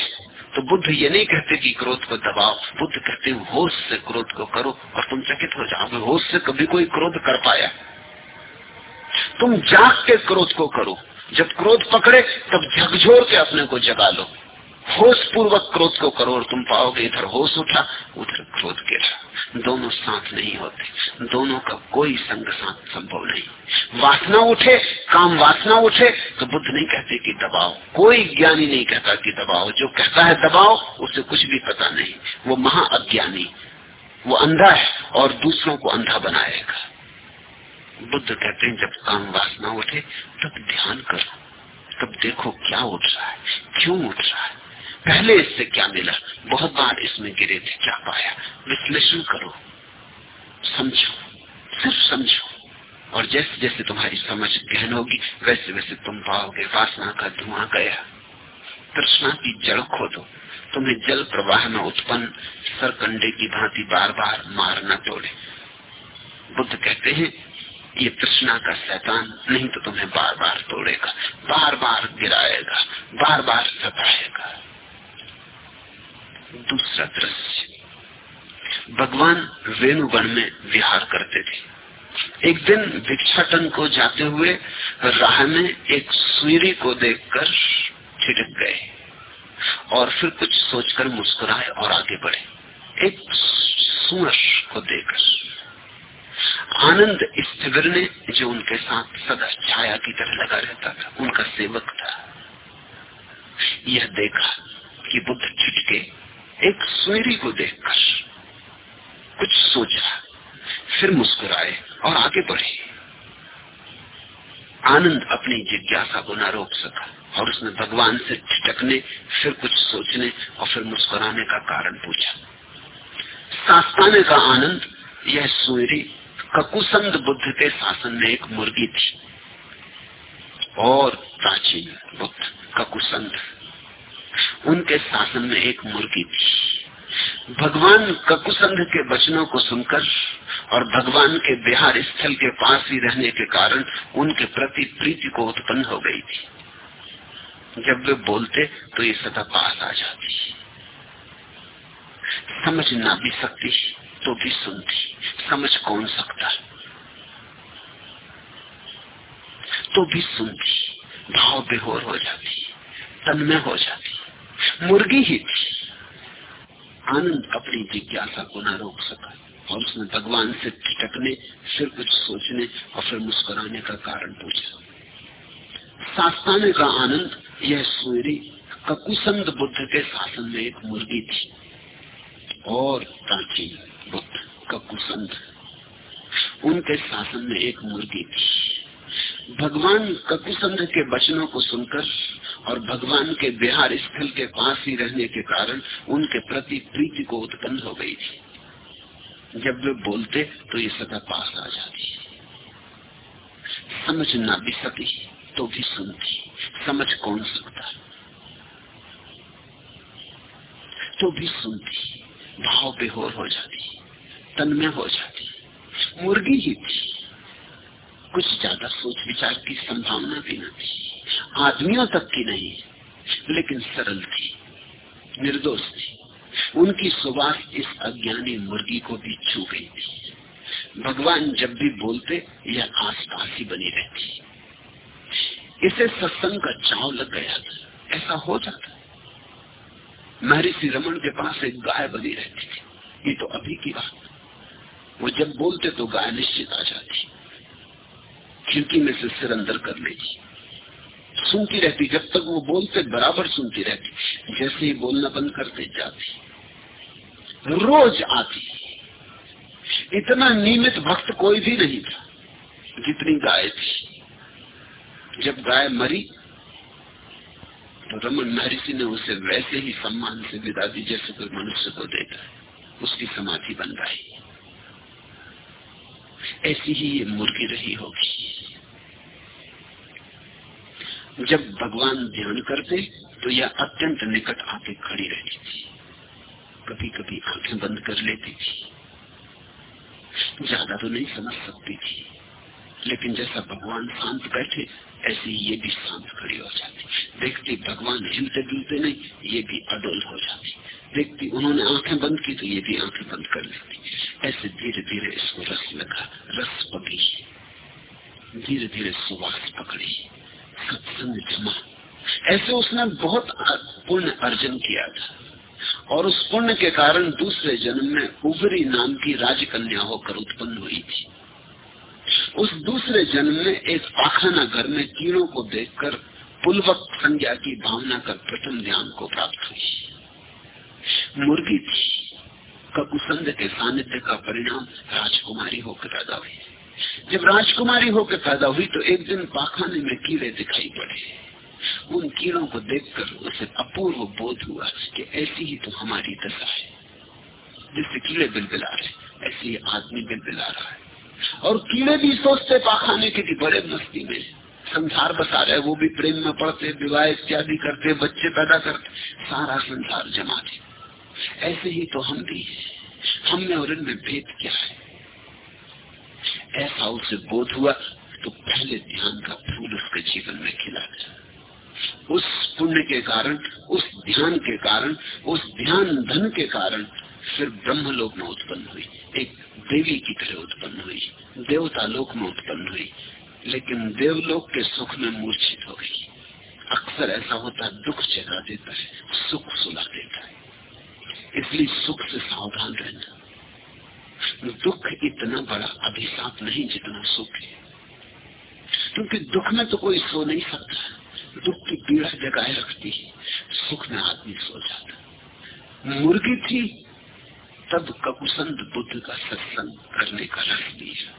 S2: तो बुद्ध ये नहीं कहते कि क्रोध को दबाओ, बुद्ध कहते होश से क्रोध को करो और तुम चकित हो जाओगे। होश से कभी कोई क्रोध कर पाया। तुम जाग के क्रोध को करो। जब क्रोध पकड़े, तब झकझोर के अपने को जगा लो। होश पूर्वक क्रोध को करो और तुम पाओगे इधर होश उठा, उधर क्रोध गिरा। दोनों साथ नहीं होते, दोनों का कोई संग साथ संभव नहीं। वासना उठे, काम वासना उठे तो बुद्ध नहीं कहते कि दबाओ। कोई ज्ञानी नहीं कहता कि दबाओ। जो कहता है दबाओ, उसे कुछ भी पता नहीं। वो महा अज्ञानी, वो अंधा है और दूसरों को अंधा बनाएगा। बुद्ध कहते हैं, जब काम वासना उठे, तब ध्यान करो, तब देखो क्या उठ रहा है, क्यों उठ रहा पहले इससे क्या मिला? बहुत बार इसमें गिरे थे, क्या पाया? विश्लेषण करो। समझो। सिर्फ़ समझो। और जैसे जैसे तुम्हारी समझ गहन होगी, वैसे वैसे तुम पाओगे। वासना का धुआँ गया। तृष्णा की जड़ खोदो। तुम्हें जल प्रवाह में उत्पन्न सरकंडे की भांति बार बार मार न तोड़े। बुद्ध कहते हैं, ये तृष्णा का शैतान नहीं तो तुम्हें बार बार तोड़ेगा बार बार गिराएगा बार बार सताएगा। दूसरा दृश्य। भगवान रेणुगण में विहार करते थे। एक दिन भिक्षाटन को जाते हुए राह में एक सुरी को देखकर छिटक गए और फिर कुछ सोचकर मुस्कुराए और आगे बढ़े। एक सुअर को देखकर। आनंद स्थिविर ने जो उनके साथ सदा छाया की तरह लगा रहता था, उनका सेवक था। यह देखा कि बुद्ध छिटके एक सुरी को देखकर कुछ सोचा, फिर मुस्कुराए और आगे बढ़े। आनंद अपनी जिज्ञासा को न रोक सका और उसने भगवान से छिटकने फिर कुछ सोचने और फिर मुस्कुराने का कारण पूछा। सास्ताने का आनंद, यह सुरी ककुसंद बुद्ध के शासन में एक मुर्गी थी और प्राचीन बुद्ध ककुसंद उनके शासन में एक मुर्गी थी। भगवान ककुसंध के वचनों को सुनकर और भगवान के बिहार स्थल के पास ही रहने के कारण उनके प्रति प्रीति को उत्पन्न हो गई थी। जब वे बोलते तो ये सदा पास आ जाती। समझ ना भी सकती तो भी सुनती। समझ कौन सकता? तो भी सुनती। भाव बेहोर हो जाती, तन्मय हो जाती। मुर्गी ही आनंद अपनी जिज्ञासा को न रोक सका और उसने भगवान से ठिटकने फिर कुछ सोचने और फिर मुस्कुराने का कारण पूछा। सास्ताने का आनंद, यह सुरी ककुसंद बुद्ध के शासन में एक मुर्गी थी और प्राचीन बुद्ध ककुसंद। उनके शासन में एक मुर्गी थी। भगवान ककुसंध के वचनों को सुनकर और भगवान के बिहार स्थल के पास ही रहने के कारण उनके प्रति प्रीति को उत्पन्न हो गई थी। जब वे बोलते तो ये सदा पास आ जाती समझ ना भी सकी तो भी सुनती। समझ कौन सकता? तो भी सुनती। भाव बेहोर हो जाती, तन्मय हो जाती। मुर्गी ही थी। कुछ सोच विचार की संभावना भी न थी। आदमियों तक की नहीं, लेकिन सरल थी, निर्दोष थी। उनकी सुवास इस अज्ञानी मुर्गी को भी छू गई थी। भगवान जब भी बोलते, यह आसपास ही बनी रहती। इसे सत्संग का चाव लग गया था। ऐसा हो जाता। महर्षि रमन के पास एक गाय बनी रहती थी। ये तो अभी की बात। वो जब बोलते तो गाय निश्चित आ जाती। खिड़की में से सिर अंदर कर लेती सुनती रहती, जब तक वो बोलते, बराबर सुनती रहती। जैसे ही बोलना बंद करते जाती। रोज आती। इतना नियमित भक्त कोई भी नहीं था, जितनी गाय थी। जब गाय मरी तो रमन महर्षि ने उसे वैसे ही सम्मान से विदा दी, जैसे कोई मनुष्य को देता है। उसकी समाधि बन गई। ऐसी ही ये मुर्गी रही होगी। जब भगवान ध्यान करते तो यह अत्यंत निकट आके खड़ी रहती थी। कभी कभी आँखें बंद कर लेती थी। ज़्यादा तो नहीं समझ सकती थी, लेकिन जैसा भगवान शांत बैठे, ऐसे ये भी शांत खड़ी हो जाती। देखती, भगवान हिलते डुलते नहीं, ये भी अडोल हो जाती। देखती उन्होंने आँखें बंद की तो ये भी आँखें बंद कर लेती ऐसे धीरे धीरे इसको रस लगा, रस पकी धीरे धीरे सुवास पकड़ी। सत्संग जमा। ऐसे उसने बहुत पुण्य अर्जन किया था। और उस पुण्य के कारण दूसरे जन्म में उबरी नाम की राजकन्या होकर उत्पन्न हुई थी। उस दूसरे जन्म में एक पाखाना घर में कीड़ों को देखकर पुलवक संज्ञा की भावना कर प्रथम ध्यान को प्राप्त हुई। मुर्गी थी। ककुसंद के सानिध्य का परिणाम राजकुमारी होकर पैदा हुई। जब राजकुमारी होकर पैदा हुई तो एक दिन पाखाने में कीड़े दिखाई पड़े। उन कीड़ों को देखकर उसे अपूर्व बोध हुआ कि ऐसी ही तो हमारी दशा है, जिससे कीड़े बिलबिला रहे ऐसे ही आदमी बिलबिला रहा है। और कीड़े भी सोचते पाखाने के बड़े मस्ती में। संसार बसा रहे वो भी प्रेम में पड़ते विवाह इत्यादि करते, बच्चे पैदा करते, सारा संसार जमाते ऐसे ही तो हम भी हम में और इनमें भेद क्या है? ऐसा उसे बोध हुआ तो पहले ध्यान का फूल उसके जीवन में खिला गया उस पुण्य के कारण, उस ध्यान के कारण, उस ध्यान धन के कारण फिर ब्रह्म लोक में उत्पन्न हुई। एक देवी की तरह उत्पन्न हुई। देवता लोक में उत्पन्न हुई। लेकिन देवलोक के सुख में मूर्छित हो गई। अक्सर ऐसा होता है, दुख जगा देता है, सुख सुला देता है। इसलिए सुख से सावधान रहना। दुख इतना बड़ा अभिशाप नहीं जितना सुख है। क्योंकि दुख में तो कोई सो नहीं सकता। दुख की पीड़ा जगाए रखती है। सुख में आदमी सो जाता। मुर्गी थी, तब ककुसंत बुद्ध का सत्संग करने का रस दिया।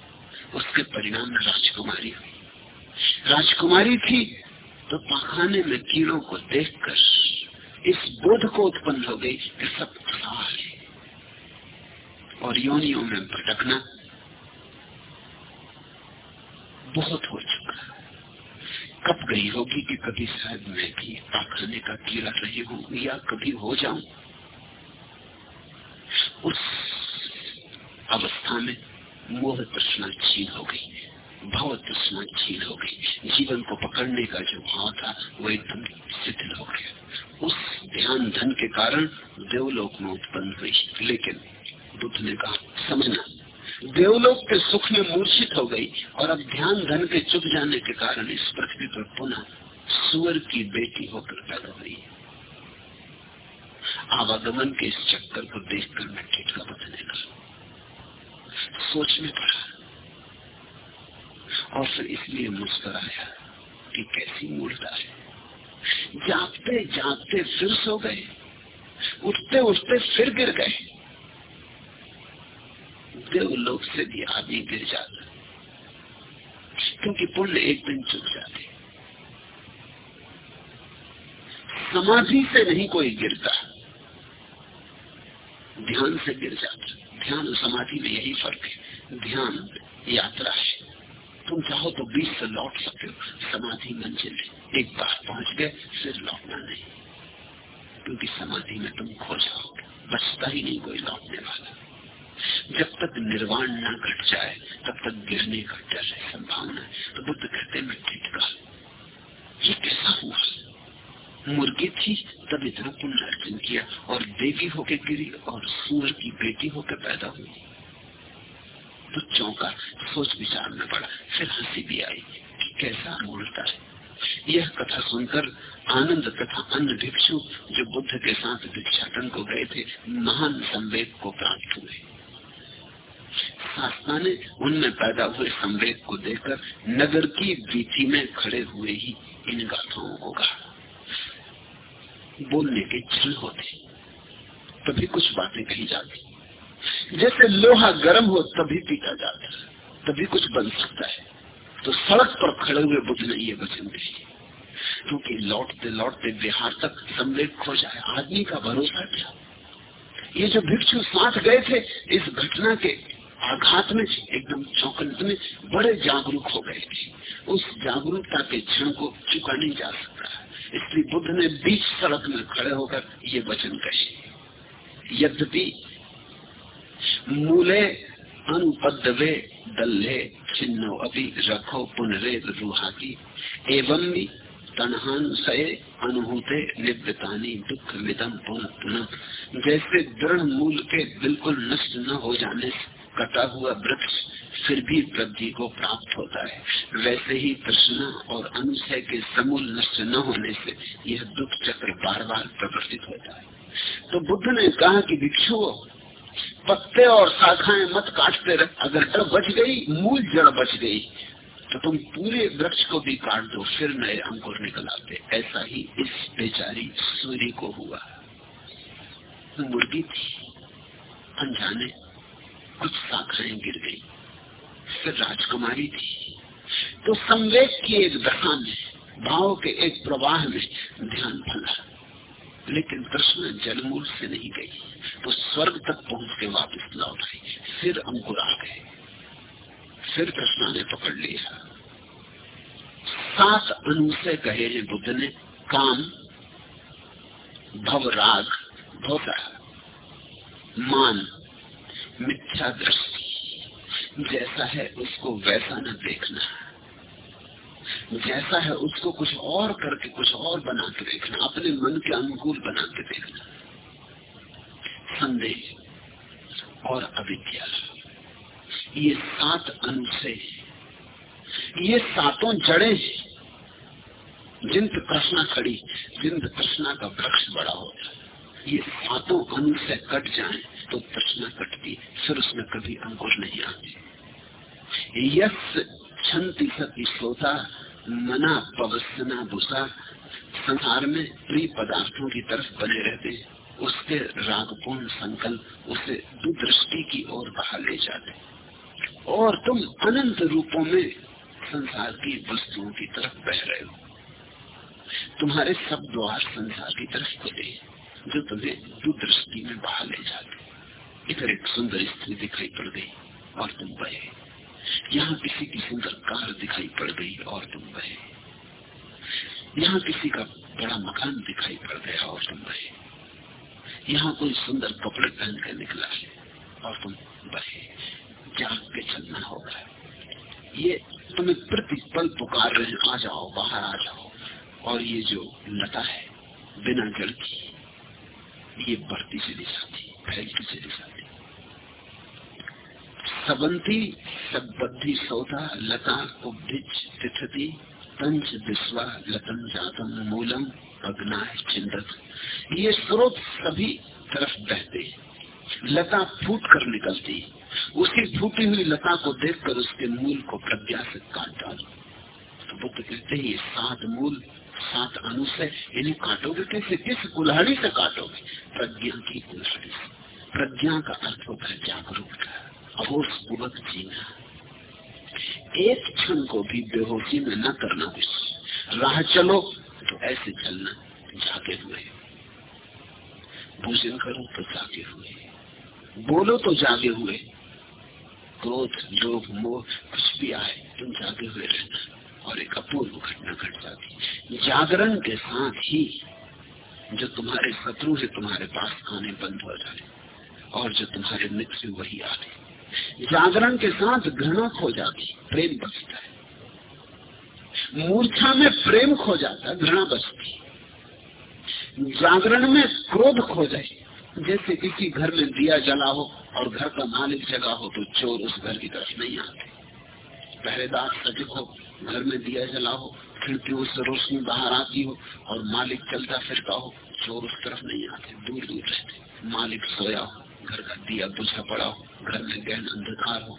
S2: उसके परिणाम में राजकुमारी हुई। राजकुमारी थी तो पखाने में कीड़ों को देखकर इस बोध को उत्पन्न हो गई कि सब खराब है। और योनियों में भटकना बहुत हो चुका कब गई होगी कि कभी शायद मैं भी पाखाने का कीड़ा रही हूँ या कभी हो जाऊँ? उस अवस्था में मोह तृष्णा छीन हो गई, भाव तृष्णा छीन हो गई। जीवन को पकड़ने का जो भाव था, वो एकदम शिथिल हो गया। उस ध्यान धन के कारण देवलोक में उत्पन्न हुई। लेकिन बुद्ध ने कहा समझना देवलोक के सुख में मूर्छित हो गई और अब ध्यान धन के चुप जाने के कारण इस पृथ्वी पर पुनः सुअर की बेटी होकर पैदा हुई आवागमन के इस चक्कर को देखकर मैं टिटका बदलने लगा। सोच में पड़ा। और फिर इसलिए मुस्कराया कि कैसी मूर्ता है। जागते जागते फिर सो गए। उठते उठते फिर गिर गए। देवलोक से भी आदमी गिर जाता। क्योंकि पुण्य एक दिन चुक जाते। समाधि से नहीं कोई गिरता। ध्यान से गिर जाता। ध्यान समाधि में यही फ़र्क है। ध्यान यात्रा है। तुम चाहो तो बीच से लौट सकते हो। समाधि मंजिल है। एक बार पहुँच गए, फिर लौटना नहीं। क्योंकि समाधि में तुम खो जाओगे। बचता ही नहीं कोई लौटने वाला। जब तक निर्वाण न घट जाए, तब तक गिरने का डर है, संभावना है। तो बुद्ध कहते मैं टिटका। ये कैसा हुआ? मुर्गी थी, तब इतना पुण्य अर्जन किया और देवी होके गिरी और सूर की बेटी होकर पैदा हुई। तो चौंका सोच विचार में पड़ा फिर हँसी भी आई कैसा मूलता है। यह कथा सुनकर आनंद तथा अन्य भिक्षु जो बुद्ध के साथ भिक्षाटन को गए थे, महान संवेद को प्राप्त हुए। शास्त्रा ने उनमें पैदा हुए संवेद को देखकर नगर की बीथी में खड़े हुए ही इन गाथाओं को कहा। बोलने के छल होते, तभी कुछ बातें कही जाती। जैसे लोहा गर्म हो तभी पीटा जाता है, तभी कुछ बन सकता है। तो सड़क पर खड़े हुए बुद्ध ने ये वचन दिए क्योंकि लौटते लौटते बिहार तक संवेद खो जाए, आदमी का भरोसा क्या ये जो भिक्षु साथ गए थे, इस घटना के आघात में, एकदम चौकन्त में बड़े जागरूक हो गए थे। उस जागरूकता के क्षण को चुका नहीं जा सकता। इसलिए बुद्ध ने बीच सड़क में खड़े होकर ये वचन कहे, यद्यपि मूले अनुपद्वे दल्ले छिन्नो अभी रखो पुनरे रूहाती। एवं भी तनहानुसय अनुभूते निवृतानी दुख विदम पुनः जैसे दृढ़ मूल के बिल्कुल नष्ट न हो जाने, कटा हुआ वृक्ष फिर भी वृद्धि को प्राप्त होता है। वैसे ही तृष्णा और अनुशय के समूल नष्ट न होने से यह दुख चक्र बार बार प्रवर्तित होता है। तो बुद्ध ने कहा कि भिक्षुओं पत्ते और शाखाएँ मत काटते रहे। अगर जड़ बच गई, मूल जड़ बच गई तो तुम पूरे वृक्ष को भी काट दो, फिर नए अंकुर निकल आते। ऐसा ही इस बेचारी सूर्य को हुआ। मुर्गी थी। अनजाने कुछ शाखाएँ गिर गई। फिर राजकुमारी थी। तो संवेद की एक दशा में, भाव के एक प्रवाह में ध्यान फला लेकिन कृष्ण जलमूल से नहीं गई। तो स्वर्ग तक पहुँच के वापस लौट आई। फिर अंकुर आ गए। फिर कृष्णा ने पकड़ लिया। सात अनुसय कहे हैं बुद्ध ने, काम, भव राग भोता मान, मिथ्या दृष्टि। जैसा है उसको वैसा न देखना। जैसा है, उसको कुछ और करके, कुछ और बना के देखना, अपने मन के अनुकूल बना के देखना। संदेह और अविद्या। ये सात अनुसय ये सातों जड़े जिंद कृष्णा खड़ी जिंद कृष्णा का वृक्ष बड़ा होता ये सातों अनु से कट जाए तो तृष्णा कटती फिर उसमें कभी अंकुर नहीं आती। यश छंति सती सोता मना पवसना भूसा संसार में प्रिय पदार्थों की तरफ़ बने रहते उसके रागपूर्ण संकल्प उसे दुदृष्टि की ओर बहा ले जाते और तुम अनंत रूपों में संसार की वस्तुओं की तरफ़ बह रहे हो। तुम्हारे सब द्वार संसार की तरफ़ खुले जो तुम्हें दुदृष्टि में बहा ले जाते इधर एक सुंदर स्त्री दिखाई पड़ गई और तुम बहे। यहाँ किसी की सुंदर कार दिखाई पड़ गई और तुम बहे यहाँ किसी का बड़ा मकान दिखाई पड़ गया और तुम बहे यहाँ कोई सुंदर कपड़े पहन कर निकला है और तुम बहे जाग के चलना होगा ये तुम्हें प्रतिपल पुकार रहे आ जाओ, बाहर आ जाओ। और ये जो लता है, बिना जल की, ये बढ़ती चली जाती, फैलती चली जाती। सबंती सबद्धि सौदा लता उपधिज तिथति पंच विश्वा लतन जातम मूलम, अग्नाय चिंतक ये स्रोत सभी तरफ़ बहते लता फूट कर निकलती उसकी फूटी हुई लता को देखकर उसके मूल को प्रज्ञा से काट डालो। तो बुद्ध कहते हैं, ये सात मूल, सात अनुसय इन्हें काटोगे कैसे? किस कुल्हाड़ी से काटोगे? प्रज्ञा की कुल्हाड़ी से। प्रज्ञा का अर्थ होता है जागरूकता। अहोश पूर्वक जीना। एक क्षण को भी बेहोशी में न करना कुछ। राह चलो तो ऐसे चलना जागे हुए। भोजन करो तो जागे हुए। बोलो तो जागे हुए। क्रोध, लोभ, मोह, कुछ भी आए, तुम जागे हुए रहना। और एक अपूर्व घटना घट जाती। जागरण के साथ ही जो तुम्हारे शत्रु है, तुम्हारे पास आने बंद हो जाए। और जो तुम्हारे मित्र वही आ आते जागरण के साथ घृणा खो जाती, प्रेम बचता है। मूर्छा में प्रेम खो जाता, घृणा बचती। जागरण में क्रोध खो जाए, जैसे किसी घर में दिया जला हो और घर का मालिक जगा हो तो चोर उस घर की तरफ़ नहीं आते। पहरेदार सजग हो, घर में दिया जला हो खिड़कियों से रोशनी बाहर आती हो और मालिक चलता फिरता हो, चोर उस तरफ़ नहीं आते दूर दूर रहते। मालिक सोया हो घर का दिया बुझा पड़ा हो घर में गहन अंधकार हो।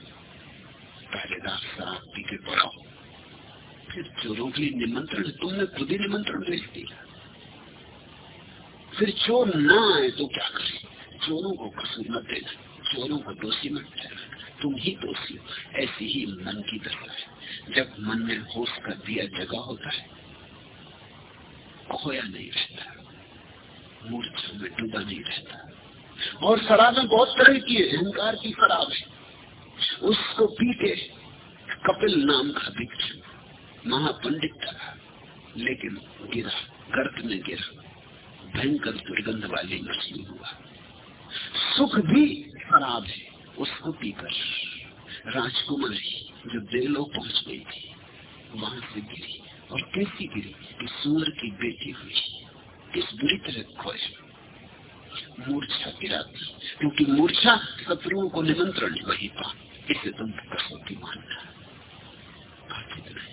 S2: पहरेदार शराब पी के पड़ा हो फिर चोरों के लिए निमंत्रण, तुमने खुद ही निमंत्रण भेज दिया। फिर चोर ना आए तो क्या करे? चोरों को कसूर मत देना, चोरों को दोषी मत ठहरा तुम ही दोषी हो, ऐसी ही मन की दशा है। जब मन में होश का दिया जगा होता है, खोया नहीं रहता, मूर्छा में डूबा नहीं रहता। और शराबें बहुत तरह की है अहंकार की शराब है उसको पी के कपिल नाम का भिक्षु महापंडित था, लेकिन गिरा, गर्त में गिरा। भयंकर दुर्गंध वाली मछली हुआ। सुख भी शराब है, उसको पीकर राजकुमारी जो देलो पहुँच गई थी, वहाँ से गिरी। और कैसी गिरी कि सूर की बेटी हुई। किस बुरी तरह खोए। मूर्छा गिराती क्योंकि मूर्छा शत्रुओं को निमंत्रण नहीं पा इसे तुम कसौटी मानना। है